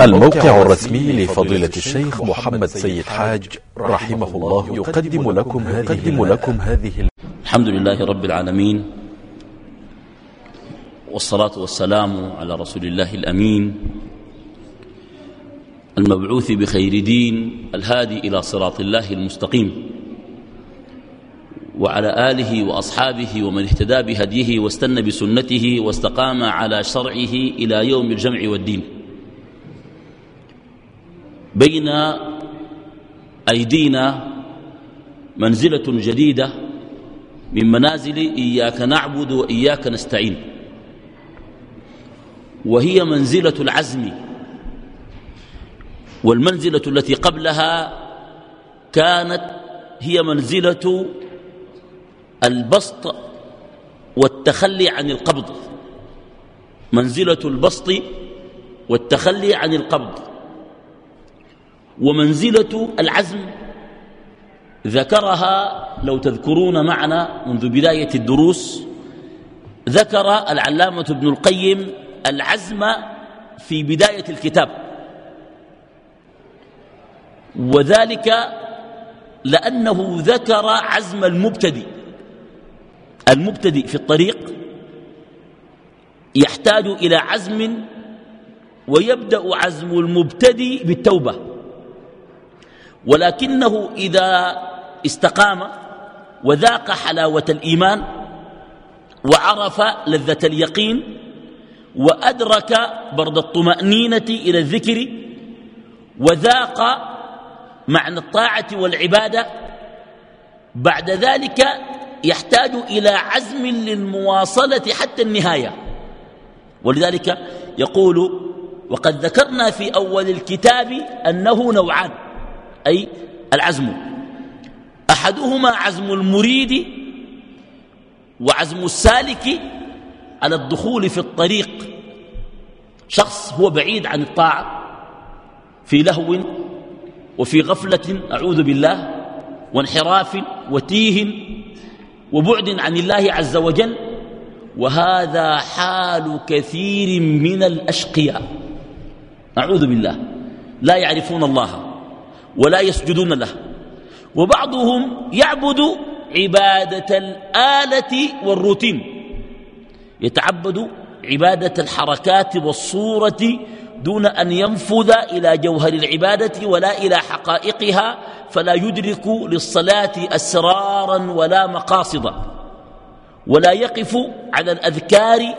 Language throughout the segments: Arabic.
الموقع الرسمي لفضيلة الشيخ محمد سيد حاج رحمه الله يقدم لكم يقدم لكم هذه الحمد لله رب العالمين والصلاة والسلام على رسول الله الأمين المبعوث بخير دين الهادي إلى صراط الله المستقيم وعلى آله وأصحابه ومن اهتدى بهديه واستنى بسنته واستقام على شرعه إلى يوم الجمع والدين. بين أيدينا منزلة جديدة من منازل إياك نعبد وإياك نستعين. وهي منزلة العزم والمنزلة التي قبلها كانت هي منزلة البسط والتخلي عن القبض. منزلة البسط والتخلي عن القبض. ومنزلة العزم ذكرها لو تذكرون معنا منذ بداية الدروس ذكر العلامة ابن القيم العزم في بداية الكتاب. وذلك لأنه ذكر عزم المبتدئ. المبتدئ في الطريق يحتاج إلى عزم ويبدأ عزم المبتدئ بالتوبة. ولكنه إذا استقام وذاق حلاوة الإيمان وعرف لذة اليقين وأدرك برد الطمأنينة إلى الذكر وذاق معنى الطاعة والعبادة بعد ذلك يحتاج إلى عزم للمواصلة حتى النهاية. ولذلك يقول وقد ذكرنا في أول الكتاب أنه نوعان أي العزم. أحدهما عزم المريد وعزم السالك على الدخول في الطريق. شخص هو بعيد عن الطاعة في لهو وفي غفلة أعوذ بالله وانحراف وتيه وبعد عن الله عز وجل. وهذا حال كثير من الأشقياء. أعوذ بالله لا يعرفون الله. ولا يسجدون له. وبعضهم يعبد عبادة الآلة والروتين. يتعبد عبادة الحركات والصورة دون أن ينفذ إلى جوهر العبادة ولا إلى حقائقها فلا يدرك للصلاة أسرارا ولا مقاصدا. ولا يقف على الأذكار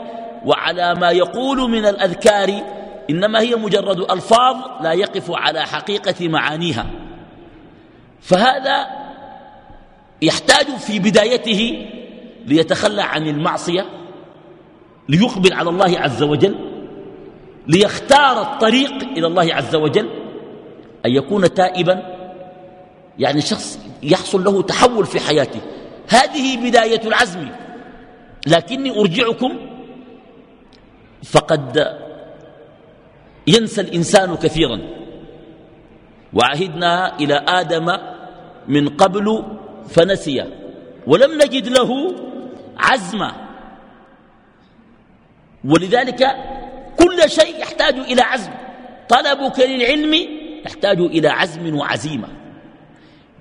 وعلى ما يقول من الأذكار إنما هي مجرد ألفاظ لا يقف على حقيقة معانيها. فهذا يحتاج في بدايته ليتخلى عن المعصية ليقبل على الله عز وجل ليختار الطريق إلى الله عز وجل أن يكون تائبا يعني شخص يحصل له تحول في حياته. هذه بداية العزم. لكني أرجعكم فقد ينسى الإنسان كثيرا. وعهدنا إلى آدم من قبل فنسي ولم نجد له عزما ولذلك كل شيء يحتاج إلى عزم. طلبك للعلم يحتاج إلى عزم وعزيمة.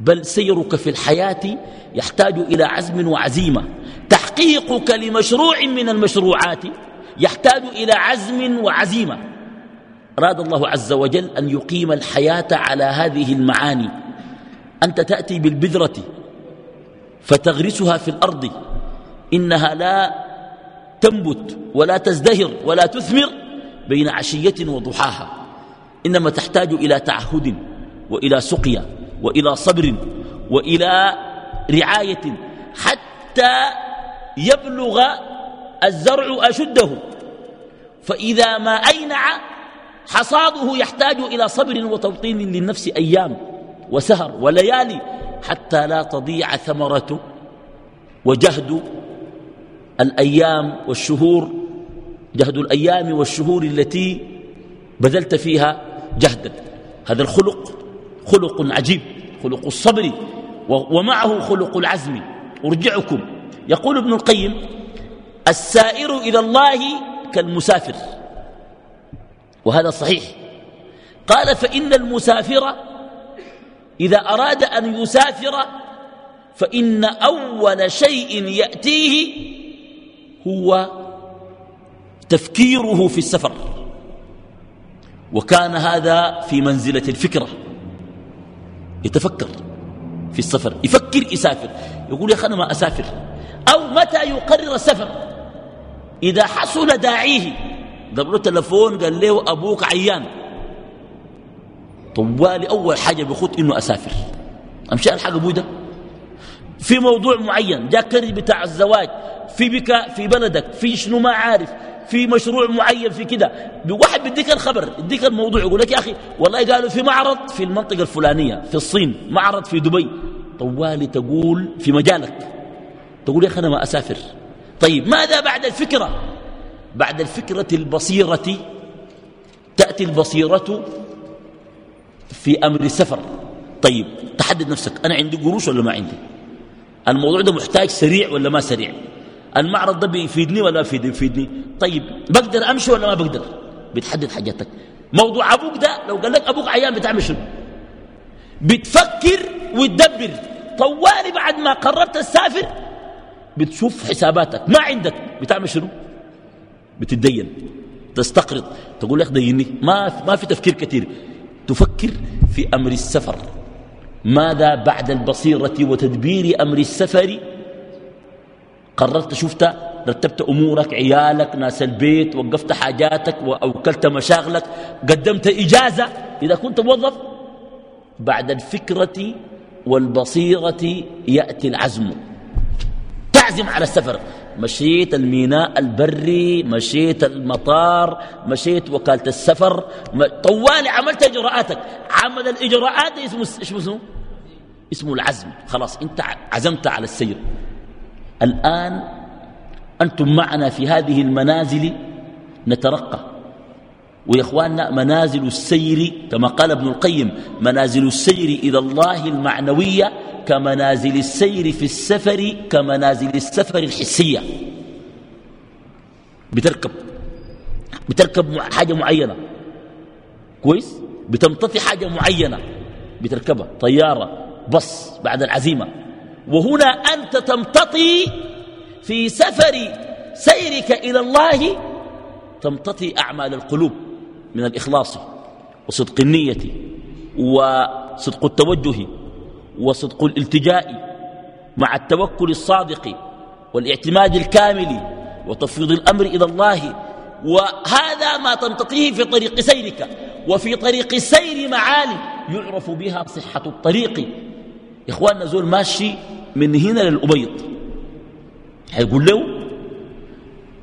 بل سيرك في الحياة يحتاج إلى عزم وعزيمة. تحقيقك لمشروع من المشروعات يحتاج إلى عزم وعزيمة. أراد الله عز وجل أن يقيم الحياة على هذه المعاني. أنت تأتي بالبذرة فتغرسها في الأرض. إنها لا تنبت ولا تزدهر ولا تثمر بين عشية وضحاها. إنما تحتاج إلى تعهد وإلى سقيا وإلى صبر وإلى رعاية حتى يبلغ الزرع أشده. فإذا ما أينع حصاده يحتاج إلى صبر وتوطين للنفس أيام وسهر وليالي حتى لا تضيع ثمرته وجهد الأيام والشهور جهد الأيام والشهور التي بذلت فيها جهدا. هذا الخلق خلق عجيب خلق الصبر ومعه خلق العزم. أرجعكم. يقول ابن القيم السائر إلى الله كالمسافر. وهذا صحيح. قال فإن المسافر إذا أراد أن يسافر فإن أول شيء يأتيه هو تفكيره في السفر. وكان هذا في منزلة الفكرة. يتفكر في السفر يفكر يسافر. يقول يا أخي أنا ما أسافر. أو متى يقرر السفر؟ إذا حصل داعيه. قبل له تلفون قال له أبوك عيان. طوالي أول حاجة بخط إنه أسافر. أمشي الحق أبوي ده. في موضوع معين جاء كري بتاع الزواج. في بكاء في بلدك في شنو ما عارف. في مشروع معين في كده. واحد بيديك الخبر يديك الموضوع يقول لك يا أخي والله قالوا في معرض في المنطقة الفلانية في الصين معرض في دبي. طوالي تقول في مجالك. تقول يا أخي أنا ما أسافر. طيب ماذا بعد الفكرة؟ بعد الفكرة البصيرة تأتي البصيرة في أمر السفر طيب تحدد نفسك أنا عندي قروش ولا ما عندي؟ الموضوع ده محتاج سريع ولا ما سريع؟ المعرض ده بيفيدني ولا بيفيدني طيب بقدر أمشي ولا ما بقدر؟ بتحدد حاجاتك. موضوع أبوك ده لو قال لك أبوك عيان بتعمل شنو؟ بتفكر وتدبر. طوالي بعد ما قررت تسافر بتشوف حساباتك. ما عندك بتعمل شنو؟ بتدين تستقرض. تقول لك ديني. ما ما في تفكير كثير تفكر في أمر السفر. ماذا بعد البصيرة وتدبير أمر السفر؟ قررت شفت رتبت أمورك عيالك ناس البيت وقفت حاجاتك وأوكلت مشاغلك قدمت إجازة. إذا كنت موظف بعد الفكرة والبصيرة يأتي العزم. تعزم على السفر. مشيت الميناء البري مشيت المطار مشيت وكالة السفر طوالي عملت إجراءاتك. عمل الإجراءات اسمه اسمه اسمه العزم. خلاص انت عزمت على السير. الآن أنتم معنا في هذه المنازل نترقى. ويا اخواننا منازل السير كما قال ابن القيم منازل السير إلى الله المعنوية كمنازل السير في السفر كمنازل السفر الحسية. بتركب بتركب حاجة معينة. كويس؟ بتمتطي حاجة معينة. بتركبها. طيارة بص بعد العزيمة. وهنا أنت تمتطي في سفر سيرك إلى الله تمتطي أعمال القلوب. من الإخلاص وصدق النية وصدق التوجه وصدق الالتجاء مع التوكل الصادق والاعتماد الكامل وتفويض الأمر إلى الله. وهذا ما تمتطيه في طريق سيرك. وفي طريق السير معالي يعرف بها صحة الطريق. إخواننا زول ماشي من هنا للأبيض. حيقول له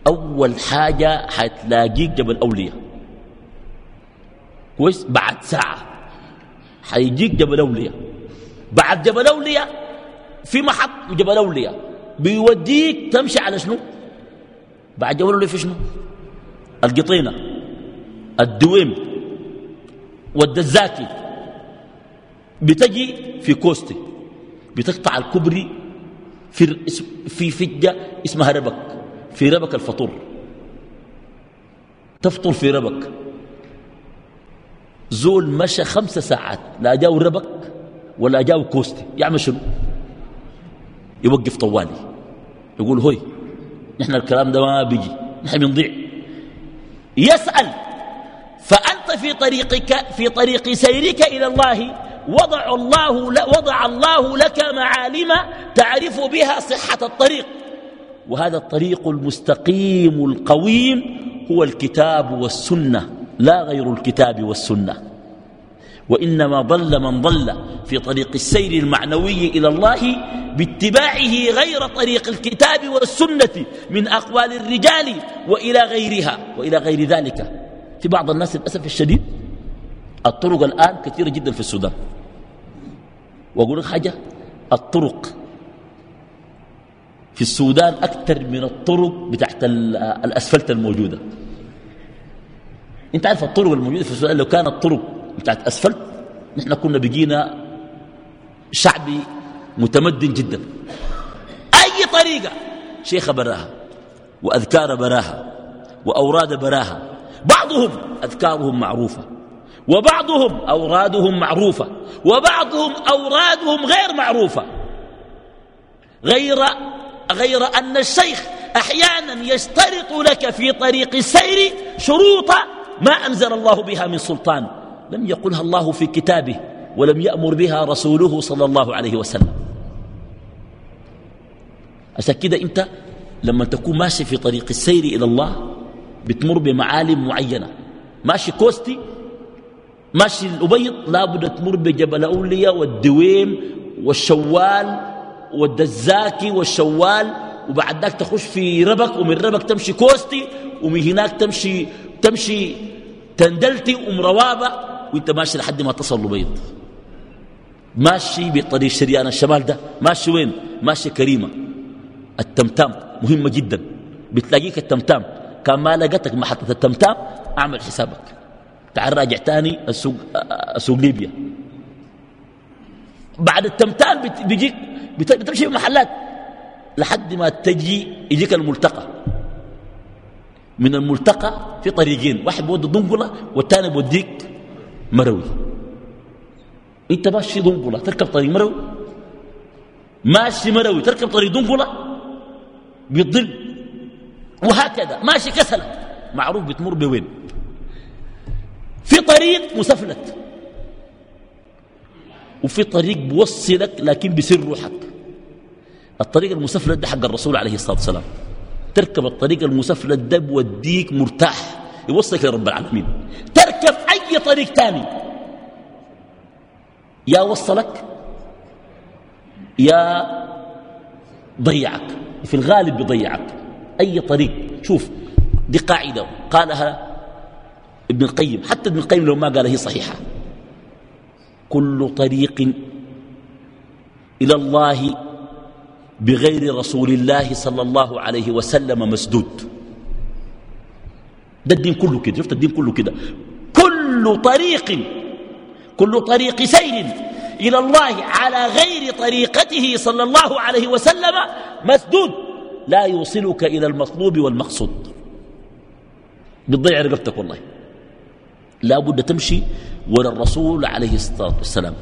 أول حاجة حتلاقيك جبل أولياء. كويس بعد ساعة. حيجيك جبل أولياء بعد جبل أولياء في محط جبل أولياء بيوديك تمشي على شنو؟ بعد جبل أولياء في شنو؟ القطينة الدويم والدزاكي. بتجي في كوستي. بتقطع الكبري في في فجة اسمها ربك. في ربك الفطور. تفطر في ربك. زول مشى خمس ساعات لا جاو ربك ولا جاو كوستي. يعمل شنو؟ يوقف طوالي. يقول هوي نحن الكلام ده ما بيجي نحن بنضيع. يسأل فأنت في طريقك في طريق سيرك إلى الله وضع الله وضع الله لك معالم تعرف بها صحة الطريق. وهذا الطريق المستقيم القويم هو الكتاب والسنة. لا غير الكتاب والسنة. وإنما ضل من ضل في طريق السير المعنوي إلى الله باتباعه غير طريق الكتاب والسنة من أقوال الرجال وإلى غيرها وإلى غير ذلك. في بعض الناس للأسف الشديد الطرق الآن كثيرة جدا في السودان. وأقول لك حاجة الطرق في السودان أكثر من الطرق بتاعت الأسفلت الموجودة. انت عارف الطرق الموجودة في السودان لو كانت طرق بتاعت أسفلت نحن كنا بقينا شعبي متمدن جدا. أي طريقة شيخ براها وأذكار براها وأوراد براها بعضهم أذكارهم معروفة وبعضهم أورادهم معروفة وبعضهم أورادهم غير معروفة. غير, غير أن الشيخ أحيانا يشترط لك في طريق السير شروط ما أنزل الله بها من سلطان. لم يقلها الله في كتابه ولم يأمر بها رسوله صلى الله عليه وسلم. عشان كده أنت لما تكون ماشي في طريق السير إلى الله بتمر بمعالم معينة. ماشي كوستي ماشي الأبيض لابد تمر بجبل أولياء والدويم والشوال والدزاكي والشوال وبعد ذاك تخش في ربك ومن ربك تمشي كوستي ومن هناك تمشي تمشي تندلتي ومروابة وأنت ماشي لحد ما تصل الأبيض ماشي بطريق شريان الشمال ده. ماشي وين؟ ماشي كريمة. التمتام مهمة جدا. بتلاقيك التمتام. كان ما لقيتك محطة التمتام أعمل حسابك. تعال راجع تاني السوق, السوق ليبيا. بعد التمتام بيجيك بتمشي في محلات. لحد ما تجي يجيك الملتقى. من الملتقى في طريقين. واحد بودي ضنقلة والثاني بوديك مروي. انت ماشي ضنقلة تركب طريق مروي. ماشي مروي تركب طريق ضنقلة بيضل وهكذا ماشي كسلة. معروف بتمر بوين. في طريق مسفلت. وفي طريق بوصلك لكن بسر روحك. الطريق المسفلت ده حق الرسول عليه الصلاة والسلام. تركب الطريق المسفلت ده بوديك مرتاح يوصلك لرب العالمين. تركب أي طريق تاني. يا وصلك يا ضيعك في الغالب بيضيعك أي طريق. شوف دي قاعدة قالها ابن القيم. حتى ابن القيم لو ما قال هي صحيحة. كل طريق إلى الله بغير رسول الله صلى الله عليه وسلم مسدود. ده الدين كله كده شفت الدين كله كده. كل طريق كل طريق سير إلى الله على غير طريقته صلى الله عليه وسلم مسدود. لا يوصلك إلى المطلوب والمقصود. بتضيع رقبتك والله. لا بد تمشي ولا الرسول عليه الصلاة والسلام.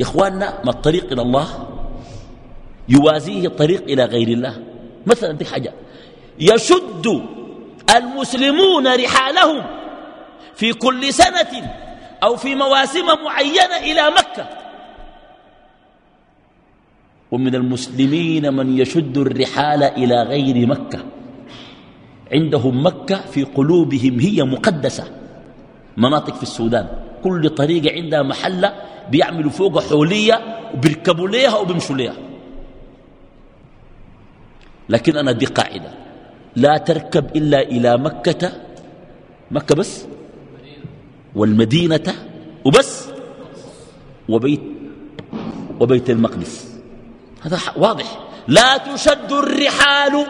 إخواننا ما الطريق إلى الله؟ يوازيه الطريق إلى غير الله. مثلا دي حاجة. يشد المسلمون رحالهم في كل سنة أو في مواسم معينة إلى مكة. ومن المسلمين من يشد الرحال إلى غير مكة. عندهم مكة في قلوبهم هي مقدسة. مناطق في السودان. كل طريقة عندها محلة بيعملوا فوق حولية وبيركبوا ليها وبيمشوا ليها لكن أنا دي قاعدة. لا تركب إلا إلى مكة. مكة بس؟ والمدينة وبس. وبيت وبيت المقدس. هذا واضح. لا تشد الرحال.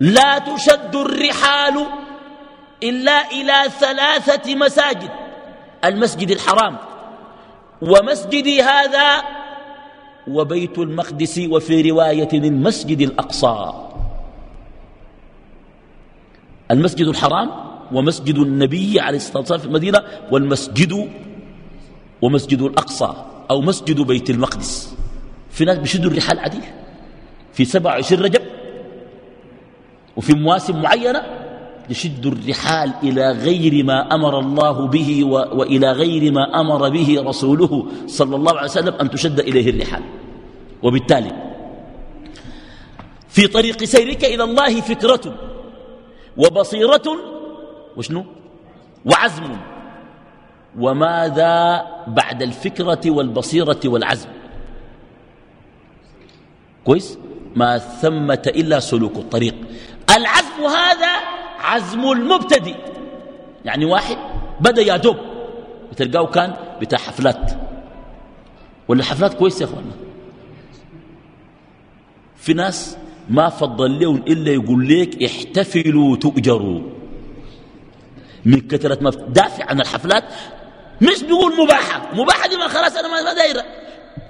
لا تشد الرحال إلا إلى ثلاثة مساجد. المسجد الحرام. ومسجد هذا وبيت المقدس وفي رواية المسجد الأقصى. المسجد الحرام ومسجد النبي عليه الصلاة والسلام في المدينة والمسجد ومسجد الأقصى أو مسجد بيت المقدس. في ناس بيشدوا الرحال عديل. في 27 رجب وفي مواسم معينة يشد الرحال إلى غير ما أمر الله به وإلى غير ما أمر به رسوله صلى الله عليه وسلم أن تشد إليه الرحال. وبالتالي في طريق سيرك إلى الله فكرة وبصيرة وشنو؟ وعزم. وماذا بعد الفكرة والبصيرة والعزم؟ كويس؟ ما ثمة إلا سلوك الطريق. العزم هذا عزم المبتدئ. يعني واحد بدأ يا دوب بتلقاه كان بتاع حفلات. ولا حفلات كويسة يا أخوانا في ناس ما فضل لهم إلا يقول لك احتفلوا تؤجروا. من كثرة ما دافع عن الحفلات. مش بيقول مباحة. مباحة دي ما خلاص أنا ما دايرة.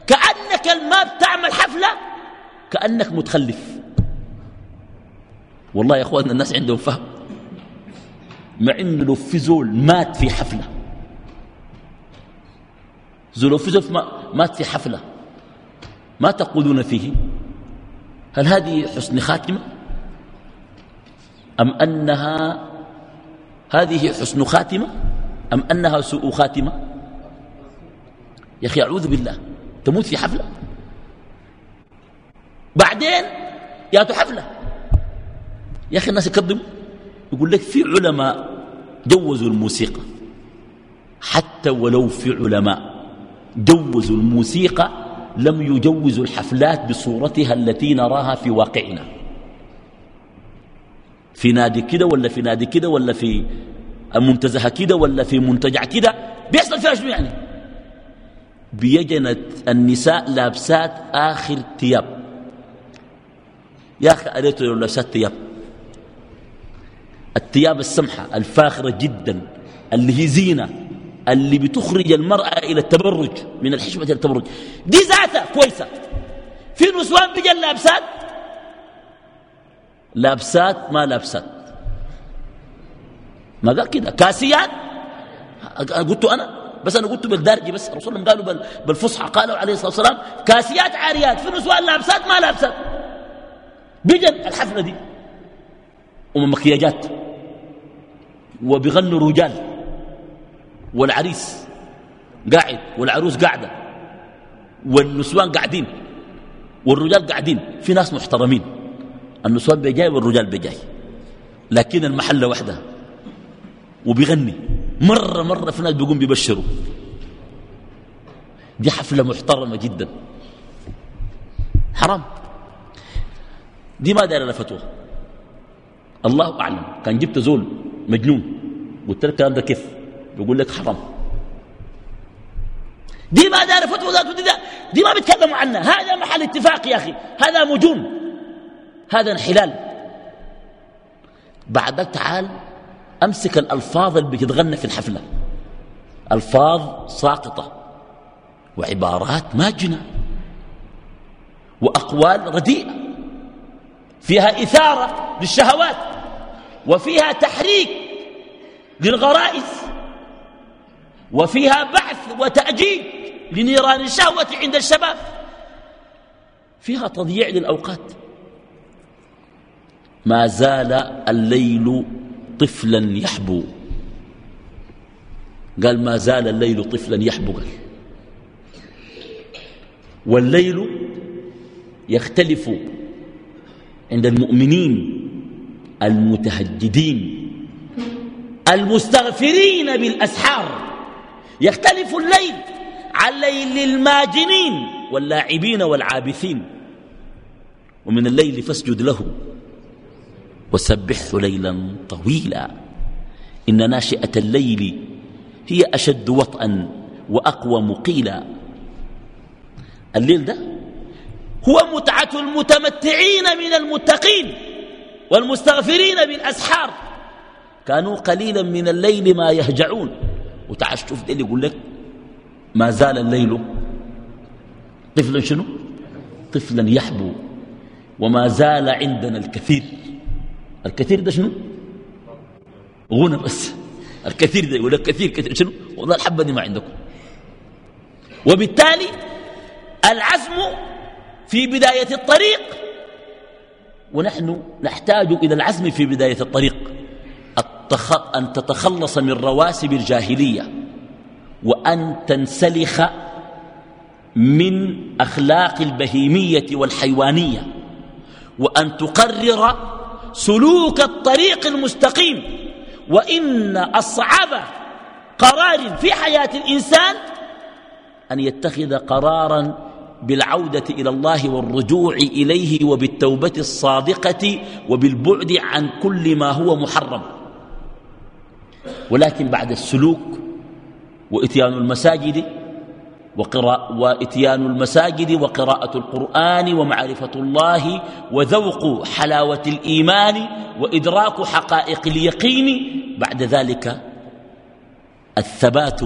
كأنك ما بتعمل حفلة كأنك متخلف. والله يا أخواننا الناس عندهم فهم. مع انه لو في زول مات في حفلة. زول في زول مات في حفلة ما تقولون فيه؟ هل هذه حسن خاتمة؟ أم انها هذه حسن خاتمة؟ أم أنها سوء خاتمة؟ يا أخي أعوذ بالله. تموت في حفلة؟ بعدين يا حفلة. يا أخي الناس يكذبوا. يقول لك في علماء جوزوا الموسيقى. حتى ولو في علماء جوزوا الموسيقى لم يجوزوا الحفلات بصورتها التي نراها في واقعنا. في نادي كده ولا في نادي كده ولا في منتزه كده ولا في منتجع كده؟ بيحصل فيها شنو يعني؟ بيجنت النساء لابسات آخر ثياب يا أخي أريت لو لابسات ثياب. الثياب السمحة الفاخرة جدا اللي هي زينة اللي بتخرج المرأة إلى التبرج من الحشمة إلى التبرج. دي ذاتها كويسة. في نسوان بيجن لابسات لابسات ما لابسات. ما قال كده. كاسيات؟ قلت أنا بس أنا قلت بالدارجي بس. الرسول قالوا بالفصحى قالوا عليه الصلاة والسلام كاسيات عاريات في نسوان لابسات ما لابسات. بيجن الحفلة دي. ومكياجات وبيغنوا رجال والعريس قاعد والعروس قاعدة والنسوان قاعدين والرجال قاعدين. في ناس محترمين. النسوان بيجاي والرجال بيجاي. لكن المحلة وحدها. وبيغني. مرة مرة في ناس بيقوم بيبشروا. دي حفلة محترمة جدا. حرام. دي ما دايرة فتوى الله أعلم. كان جبت زول مجنون. قلت لك الكلام ده كيف؟ بيقول لك حرام. دي ما دار فتوى ذاته دي, دي ما بيتكلموا عنها. هذا محل اتفاق يا أخي. هذا مجون. هذا انحلال. بعد تعال أمسك الألفاظ اللي بتتغنى في الحفلة. ألفاظ ساقطة وعبارات ماجنة وأقوال رديئة. فيها إثارة للشهوات. وفيها تحريك للغرائز وفيها بعث وتأجيج لنيران الشهوة عند الشباب. فيها تضييع للأوقات. ما زال الليل طفلا يحبو. قال ما زال الليل طفلا يحبو قال. والليل يختلف عند المؤمنين المتهجدين المستغفرين بالأسحار. يختلف الليل عن ليل الماجنين واللاعبين والعابثين. ومن الليل فاسجد له وسبحه ليلا طويلا. إن ناشئة الليل هي أشد وطئا وأقوى مقيلا. الليل ده هو متعة المتمتعين من المتقين. والمستغفرين بالأسحار. كانوا قليلا من الليل ما يهجعون. وتعال شوف اللي يقول لك ما زال الليل طفلا شنو؟ طفلا يحبو. وما زال عندنا الكثير. الكثير ده شنو؟ غنى بس. الكثير ده يقول لك كثير كثير. شنو؟ والله الحبة دي ما عندكم. وبالتالي العزم في بداية الطريق ونحن نحتاج إلى العزم في بداية الطريق. أن تتخلص من رواسب الجاهلية وأن تنسلخ من أخلاق البهيمية والحيوانية وأن تقرر سلوك الطريق المستقيم. وإن أصعب قرار في حياة الإنسان أن يتخذ قرارا بالعودة إلى الله والرجوع إليه وبالتوبة الصادقة وبالبعد عن كل ما هو محرم. ولكن بعد السلوك وإتيان المساجد وقراء وإتيان المساجد وقراءة القرآن ومعرفة الله وذوق حلاوة الإيمان وإدراك حقائق اليقين بعد ذلك الثبات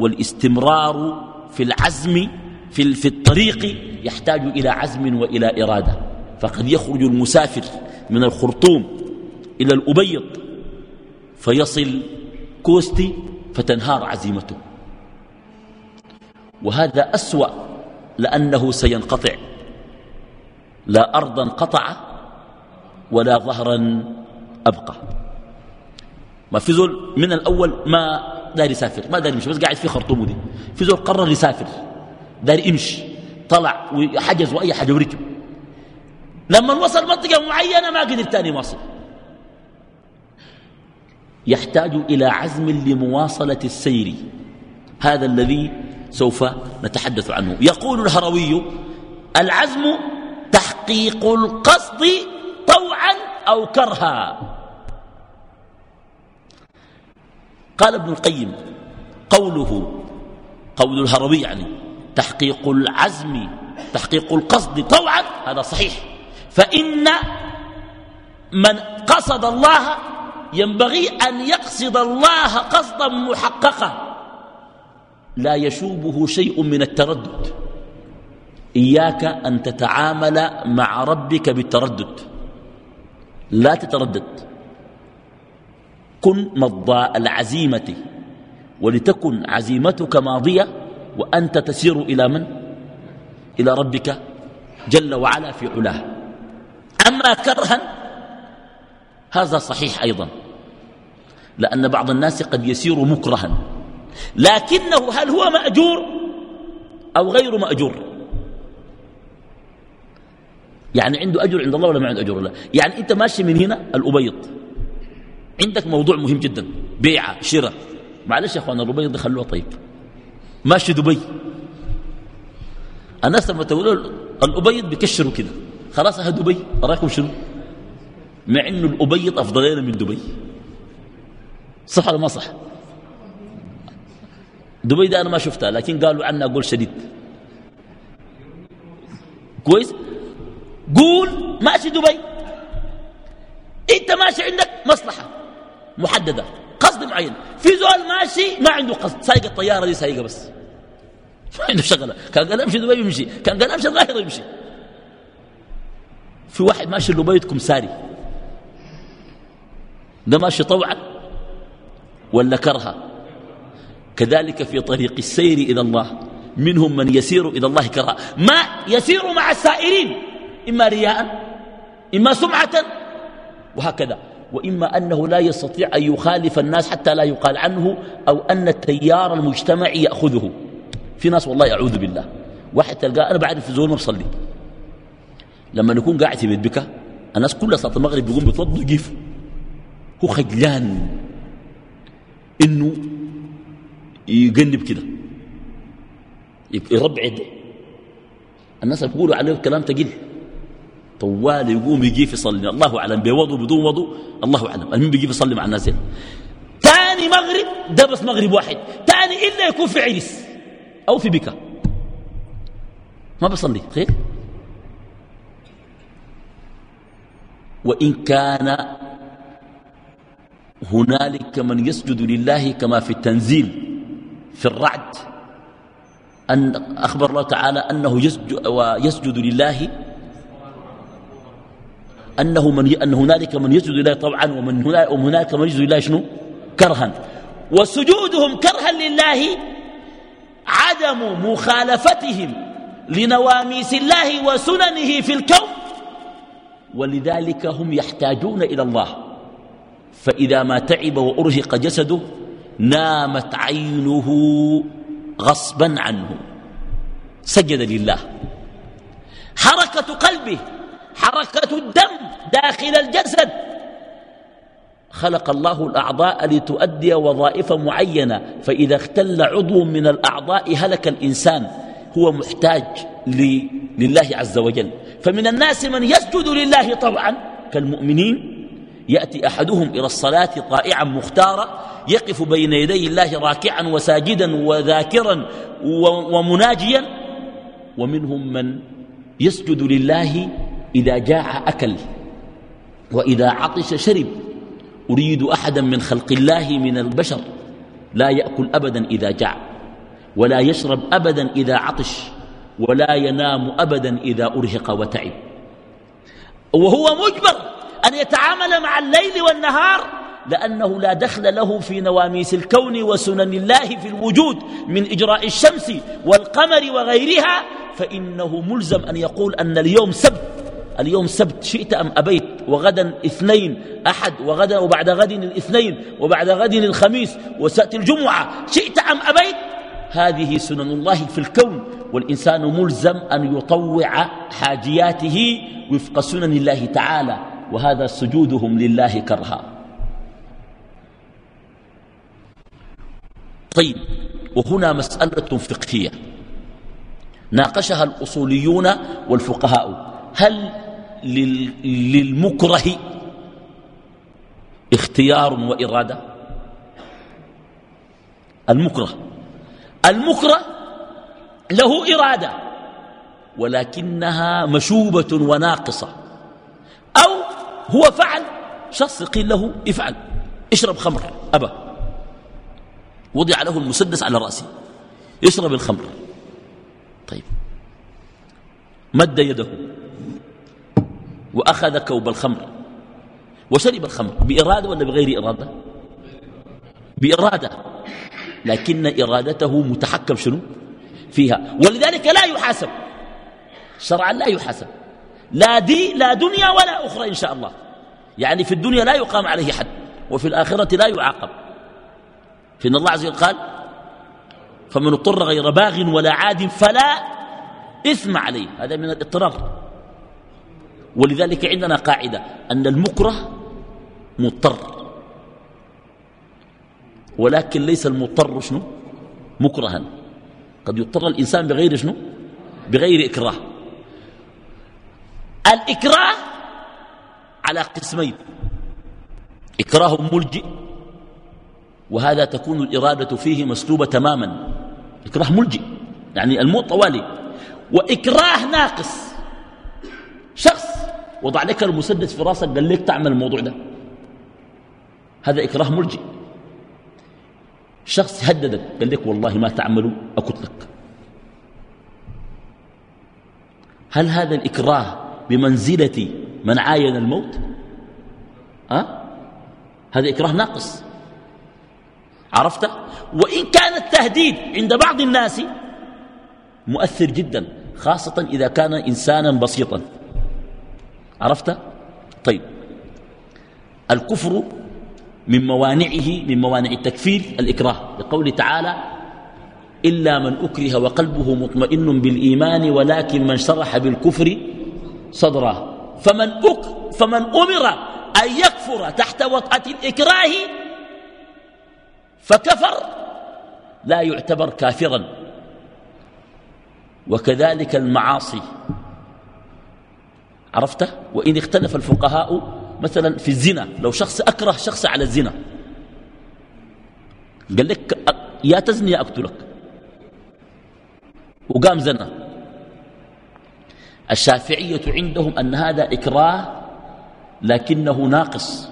والاستمرار في العزم في, في الطريق يحتاج إلى عزم وإلى فيصل كوستي فتنهار عزيمته. وهذا أسوأ لأنه سينقطع. لا أرضا قطع ولا ظهرا أبقى. ما في زول من الأول ما داري يسافر ما داري يمشي بس قاعد في خرطومه دي. في زول قرر يسافر. داري يمشي طلع وحجز وأي حاجة وركب لما وصل منطقة معينة ما قدر تاني واصل يحتاج إلى عزم لمواصلة السير. هذا الذي سوف نتحدث عنه. يقول الهروي العزم تحقيق القصد طوعا أو كرها. قال ابن القيم قوله قول الهروي يعني تحقيق العزم تحقيق القصد طوعا هذا صحيح. فإن من قصد الله ينبغي أن يقصد الله قصدا محققا. لا يشوبه شيء من التردد. إياك أن تتعامل مع ربك بالتردد. لا تتردد. كن مضى العزيمة ولتكن عزيمتك ماضية. وأنت تسير إلى من؟ إلى ربك جل وعلا في علاه. أما كرها هذا صحيح أيضا. لأن بعض الناس قد يسير مكرها. لكنه هل هو مأجور أو غير مأجور؟ يعني عنده أجر عند الله ولا ما عنده أجر؟ لا. يعني أنت ماشي من هنا الأبيض. عندك موضوع مهم جدا. بيعة شراء. معلش يا أخوان الأبيض خلوها طيب. ماشي دبي. الناس لما تقولوا الأبيض بيكشروا كده. خلاص ها دبي أراكم شنو؟ مع إنه الأبيض أفضلين من دبي. صح ولا ما صح؟ دبي ده أنا ما شفتها لكن قالوا عنها قول شديد. كويس؟ قول ماشي دبي. أنت ماشي عندك مصلحة محددة قصد معين. في زول ماشي ما عنده قصد سايق الطيارة دي سايقة بس. ما عنده شغلة. كان قال أمشي دبي يمشي كان قال أمشي الظاهر يمشي في واحد ماشي لبيت كمساري ده ماشي طوعا ولا كرها. كذلك في طريق السير إلى الله. منهم من يسير إلى الله كرها. ما يسير مع السائرين. إما رياء إما سمعة. وهكذا. وإما أنه لا يستطيع أن يخالف الناس حتى لا يقال عنه أو أن التيار المجتمعي يأخذه. في ناس والله أعوذ بالله. واحد تلقاه أنا بعرف زول ما بصلي. لما نكون قاعد في بيت بكا الناس كلها صلاة المغرب بيقوم بيتوضوا يقيف هو خجلان إنه يقلب كده. يربع يده. الناس بيقولوا عليه كلام تقيل. طوال يقوم يجي يصلي. الله أعلم. بوضو بدون وضو الله أعلم. المين بيجي يصلي مع الناس ثاني مغرب ده بس مغرب واحد. ثاني إلا يكون في عرس أو في بكا ما بصلي خير. وإن كان هنالك من يسجد لله كما في التنزيل في الرعد أن أخبر الله تعالى أنه يسجد, ويسجد لله أنه من أن هنالك من يسجد لله طبعا ومن هنالك من يسجد لله شنو؟ كرها. وسجودهم كرها لله عدم مخالفتهم لنواميس الله وسننه في الكون ولذلك هم يحتاجون إلى الله. فإذا ما تعب وأرهق جسده نامت عينه غصبا عنه. سجد لله. حركة قلبه حركة الدم داخل الجسد خلق الله الأعضاء لتؤدي وظائف معينة فإذا اختل عضو من الأعضاء هلك الإنسان هو محتاج لله عز وجل. فمن الناس من يسجد لله طبعا كالمؤمنين يأتي أحدهم إلى الصلاة طائعا مختارا يقف بين يدي الله راكعا وساجدا وذاكرا ومناجيا ومنهم من يسجد لله إذا جاع أكل وإذا عطش شرب. أريد أحدا من خلق الله من البشر لا يأكل أبدا إذا جاع ولا يشرب أبدا إذا عطش ولا ينام أبدا إذا أرهق وتعب. وهو مجبر أن يتعامل مع الليل والنهار لأنه لا دخل له في نواميس الكون وسنن الله في الوجود من إجراء الشمس والقمر وغيرها فإنه ملزم أن يقول أن اليوم سبت. اليوم سبت شئت أم أبيت؟ وغدا اثنين أحد وغدا وبعد غد الاثنين وبعد غد الخميس وسأتي الجمعة شئت أم أبيت؟ هذه سنن الله في الكون والإنسان ملزم أن يطوع حاجياته وفق سنن الله تعالى وهذا سجودهم لله كرها. طيب وهنا مسألة فقهية. ناقشها الأصوليون والفقهاء. هل للمكره اختيار وإرادة. المكره المكره له إرادة ولكنها مشوبة وناقصة أو هو فعل شخص قيل له افعل اشرب خمر أبى. وضع له المسدس على رأسه يشرب الخمر. طيب مد يده. وأخذ كوب الخمر وشرب الخمر بإرادة ولا بغير إرادة؟ بإرادة. لكن إرادته متحكم شنو؟ فيها. ولذلك لا يحاسب. شرعا لا يحاسب. لا دي لا دنيا ولا أخرى إن شاء الله. يعني في الدنيا لا يقام عليه حد وفي الآخرة لا يعاقب. فإن الله عز وجل قال فمن اضطر غير باغ ولا عاد فلا إثم عليه. هذا من الاضطرار. ولذلك عندنا قاعدة أن المكره مضطر. ولكن ليس المضطر شنو؟ مكرها. قد يضطر الإنسان بغير شنو؟ بغير إكراه. الإكراه على قسمين. إكراه ملجئ وهذا تكون الإرادة فيه مسلوبة تماما. إكراه ملجئ يعني الموت طوالي. وإكراه ناقص. شخص وضع لك المسدس في راسك قال لك تعمل الموضوع ده. هذا إكراه ملجئ شخص هددك قال لك والله ما تعملوا أكتلك هل هذا الإكراه بمنزلة من عاين الموت؟ أه؟ هذا إكراه ناقص. عرفت؟ وإن كان التهديد عند بعض الناس مؤثر جدا خاصة إذا كان إنسانا بسيطا. عرفت؟ طيب. الكفر من موانعه من موانع التكفير الإكراه. لقول تعالى إلا من أكره وقلبه مطمئن بالإيمان ولكن من شرح بالكفر صدره. فمن, أك فمن أمر أن يكفر تحت وطأة الإكراه فكفر لا يعتبر كافرا. وكذلك المعاصي. عرفت وإن اختلف الفقهاء مثلا في الزنا لو شخص أكره شخص على الزنا. قال لك يا تزني يا أقتلك. وقام زنى. الشافعية عندهم أن هذا إكراه لكنه ناقص.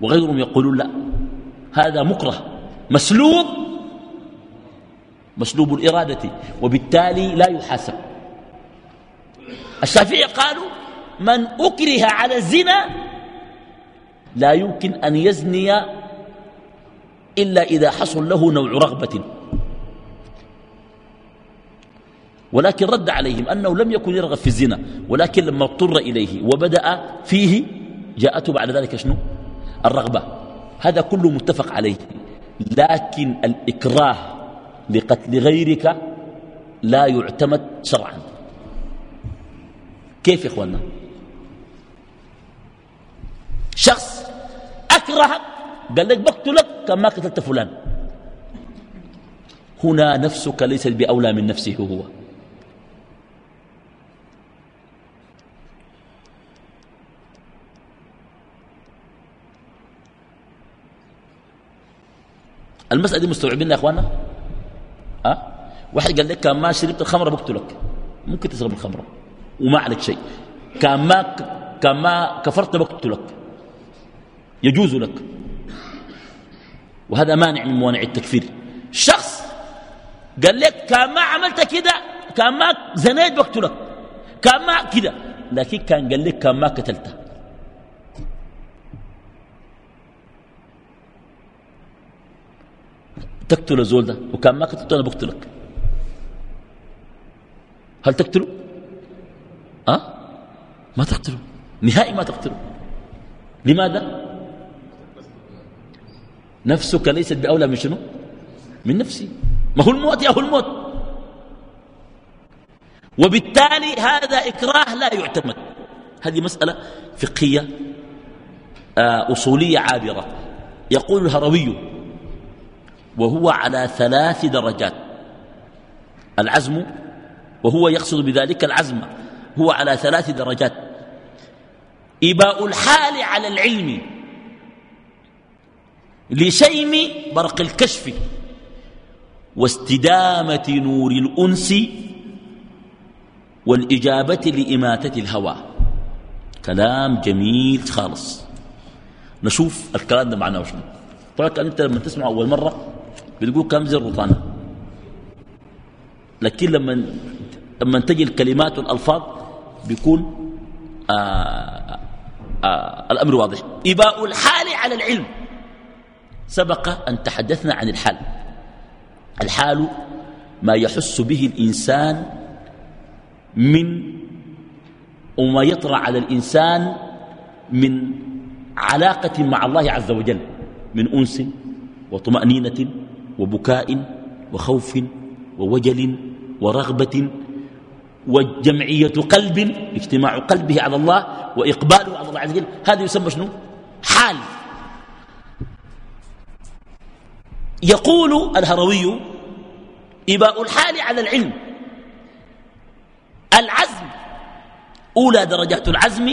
وغيرهم يقولون لا هذا مكره مسلوب. مسلوب الإرادة وبالتالي لا يحاسب. الشافعية قالوا من أكره على الزنا لا يمكن أن يزني إلا إذا حصل له نوع رغبة. ولكن رد عليهم أنه لم يكن يرغب في الزنا ولكن لما اضطر إليه وبدأ فيه جاءته بعد ذلك شنو؟ الرغبة. هذا كله متفق عليه. لكن الإكراه لقتل غيرك لا يعتمد شرعا. كيف يا اخوانا شخص أكرهك قال لك بقتلك كما قتلت فلان. هنا نفسك ليست بأولى من نفسه هو. المسألة دي مستوعبين يا أخوانا أه؟ واحد قال لك كان ما شربت الخمرة بقتلك. ممكن تشرب الخمرة. وما عليك شيء. كان ما كان ما كفرت بقتلك. يجوز لك. وهذا مانع من موانع التكفير. شخص قال لك كان ما عملت كده كان ما زنيت بقتلك كان ما كده لكن كان قال لك كان ما قتلته. تقتل الزول ده وكان ما قتلته أنا بقتلك. هل تقتله؟ أه؟ ما تقتله. نهائي ما تقتله. لماذا؟ نفسك ليست بأولى من شنو؟ من نفسي. ما هو الموت يا هو الموت. وبالتالي هذا إكراه لا يعتمد. هذه مسألة فقهية آه، أصولية عابرة. يقول الهروي وهو على ثلاث درجات. العزم وهو يقصد بذلك العزم هو على ثلاث درجات. إباء الحال على العلم لشيم برق الكشف واستدامة نور الأنس والإجابة لإماتة الهوى. كلام جميل خالص. نشوف الكلام ده معناه شنو طبعا أنت لما تسمع أول مرة بتقول كلام زي الرطانة. لكن لما لما تجي الكلمات والألفاظ بيكون آآ آه، آآ آه، الأمر واضح. إباء الحال على العلم. سبق أن تحدثنا عن الحال. الحال ما يحس به الإنسان من وما يطرأ على الإنسان من علاقة مع الله عز وجل من أنس وطمأنينة وبكاء وخوف ووجل ورغبة وجمعية قلب اجتماع قلبه على الله وإقباله على الله عز وجل. هذا يسمى شنو؟ حال. يقول الهروي إباء الحال على العلم. العزم أولى درجات العزم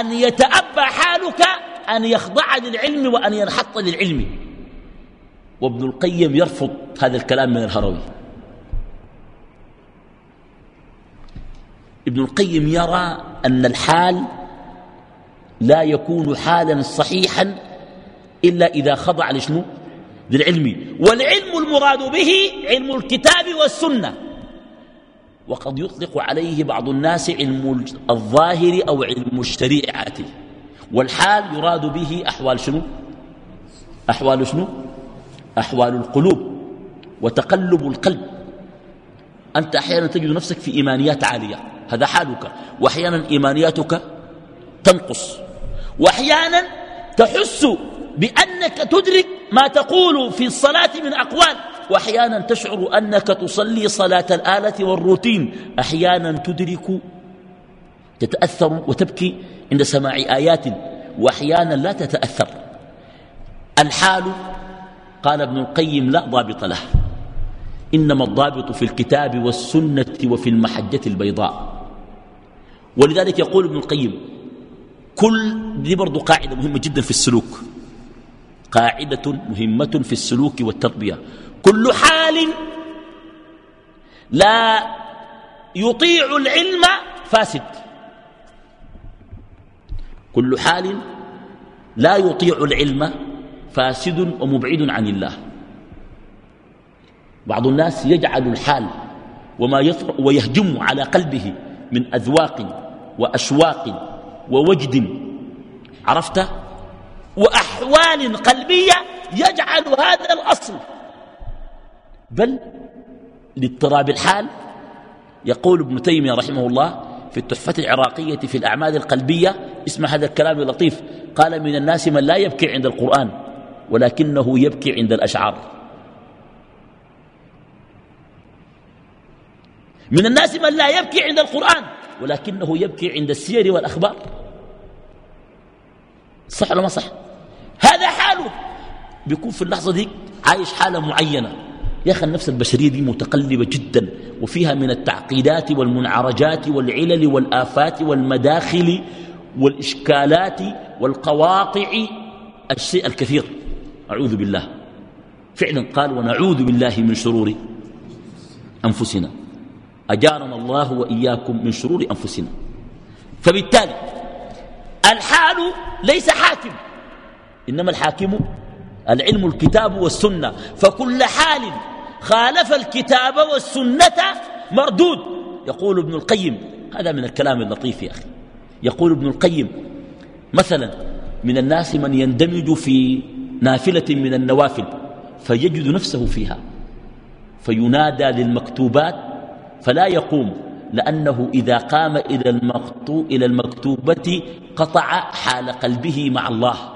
أن يتأبى حالك أن يخضع للعلم وأن ينحط للعلم. وابن القيم يرفض هذا الكلام من الهروي. ابن القيم يرى أن الحال لا يكون حالا صحيحا إلا إذا خضع لشنو؟ للعلم والعلم المراد به علم الكتاب والسنة. وقد يطلق عليه بعض الناس علم الظاهر أو علم الشريعة. والحال يراد به أحوال شنو؟ أحوال شنو؟ أحوال القلوب وتقلب القلب. أنت أحيانا تجد نفسك في إيمانيات عالية هذا حالك. وأحيانا إيمانياتك تنقص. وأحيانا تحس بأنك تدرك ما تقول في الصلاة من أقوال. وأحيانا تشعر أنك تصلي صلاة الآلة والروتين. أحيانا تدرك تتأثر وتبكي عند سماع آيات. وأحيانا لا تتأثر. الحال قال ابن القيم لا ضابط له. إنما الضابط في الكتاب والسنة وفي المحجة البيضاء. ولذلك يقول ابن القيم كل دي برضو قاعدة مهمة جدا في السلوك. قاعدة مهمة في السلوك والتربية كل حال لا يطيع العلم فاسد. كل حال لا يطيع العلم فاسد ومبعد عن الله. بعض الناس يجعل الحال وما ويهجم على قلبه من أذواق وأشواق ووجد. عرفت؟ وأحوال قلبية يجعل هذا الأصل. بل لاضطراب الحال يقول ابن تيمية رحمه الله في التحفة العراقية في الأعمال القلبية اسمع هذا الكلام اللطيف قال من الناس من لا يبكي عند القرآن ولكنه يبكي عند الأشعار. من الناس من لا يبكي عند القرآن ولكنه يبكي عند السير والأخبار. صح ولا ما صح؟ هذا حاله. بيكون في اللحظة دي عايش حالة معينة. يا أخي النفس البشرية دي متقلبة جدا وفيها من التعقيدات والمنعرجات والعلل والآفات والمداخل والإشكالات والقواطع الشيء الكثير. أعوذ بالله. فعلا قال ونعوذ بالله من شرور أنفسنا. أجارنا الله وإياكم من شرور أنفسنا. فبالتالي الحال ليس حاكم. إنما الحاكم العلم الكتاب والسنة. فكل حال خالف الكتاب والسنة مردود. يقول ابن القيم هذا من الكلام اللطيف يا أخي. يقول ابن القيم مثلا من الناس من يندمج في نافلة من النوافل فيجد نفسه فيها فينادى للمكتوبات فلا يقوم لأنه إذا قام إلى, المكتوب إلى المكتوبة قطع حال قلبه مع الله.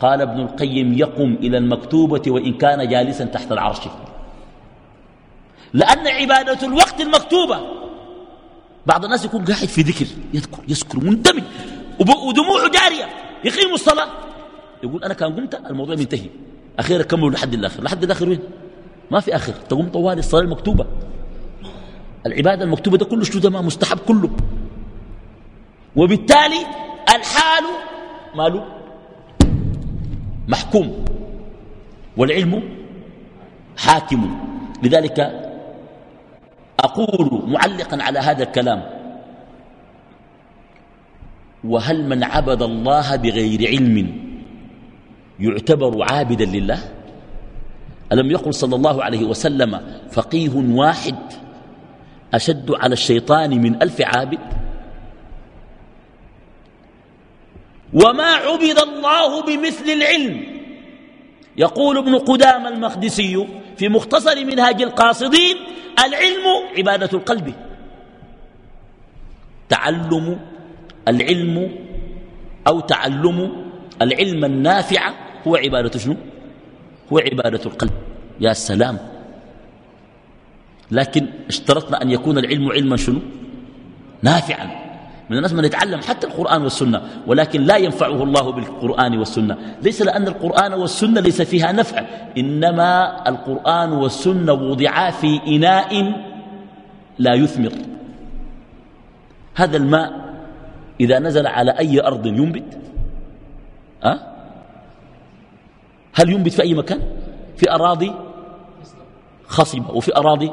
قال ابن القيم يقم إلى المكتوبة وإن كان جالسا تحت العرش. لأن عبادة الوقت المكتوبة. بعض الناس يكون قاعد في ذكر يذكر يذكر منتمي ودموعه جارية. يقيم الصلاة. يقول أنا كان قمت الموضوع منتهي أخيرا كملوا لحد الآخر. لحد الآخر وين؟ ما في آخر. تقوم طوال الصلاة المكتوبة. العبادة المكتوبة ده كله شو ده؟ ما مستحب كله. وبالتالي الحال ماله؟ محكوم والعلم حاكم. لذلك أقول معلقا على هذا الكلام وهل من عبد الله بغير علم يعتبر عابدا لله؟ ألم يقل صلى الله عليه وسلم فقيه واحد أشد على الشيطان من ألف عابد؟ وما عبد الله بمثل العلم. يقول ابن قدام المقدسي في مختصر منهاج القاصدين العلم عبادة القلب. تعلم العلم أو تعلم العلم النافع هو عبادة شنو؟ هو عبادة القلب. يا سلام. لكن اشترطنا أن يكون العلم علما شنو؟ نافعا. من الناس من يتعلم حتى القرآن والسنة ولكن لا ينفعه الله بالقرآن والسنة. ليس لأن القرآن والسنة ليس فيها نفع إنما القرآن والسنة وضعا في إناء لا يثمر. هذا الماء إذا نزل على أي أرض ينبت؟ أه؟ هل ينبت في أي مكان؟ في أراضي خصبة وفي أراضي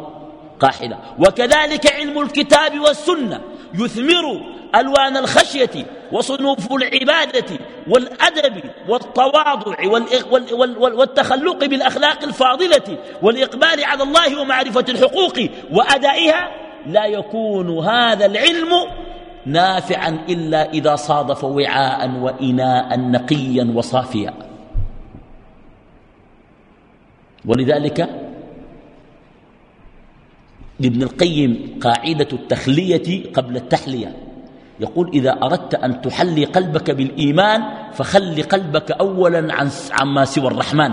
قاحلة. وكذلك علم الكتاب والسنة. يثمر ألوان الخشية وصنوف العبادة والأدب والتواضع والتخلق بالأخلاق الفاضلة والإقبال على الله ومعرفة الحقوق وأدائها لا يكون هذا العلم نافعا إلا إذا صادف وعاء وإناء نقيا وصافيا. ولذلك لابن القيم قاعدة التخلية قبل التحلية. يقول إذا أردت أن تحلي قلبك بالإيمان فخل قلبك أولا عن عما سوى الرحمن.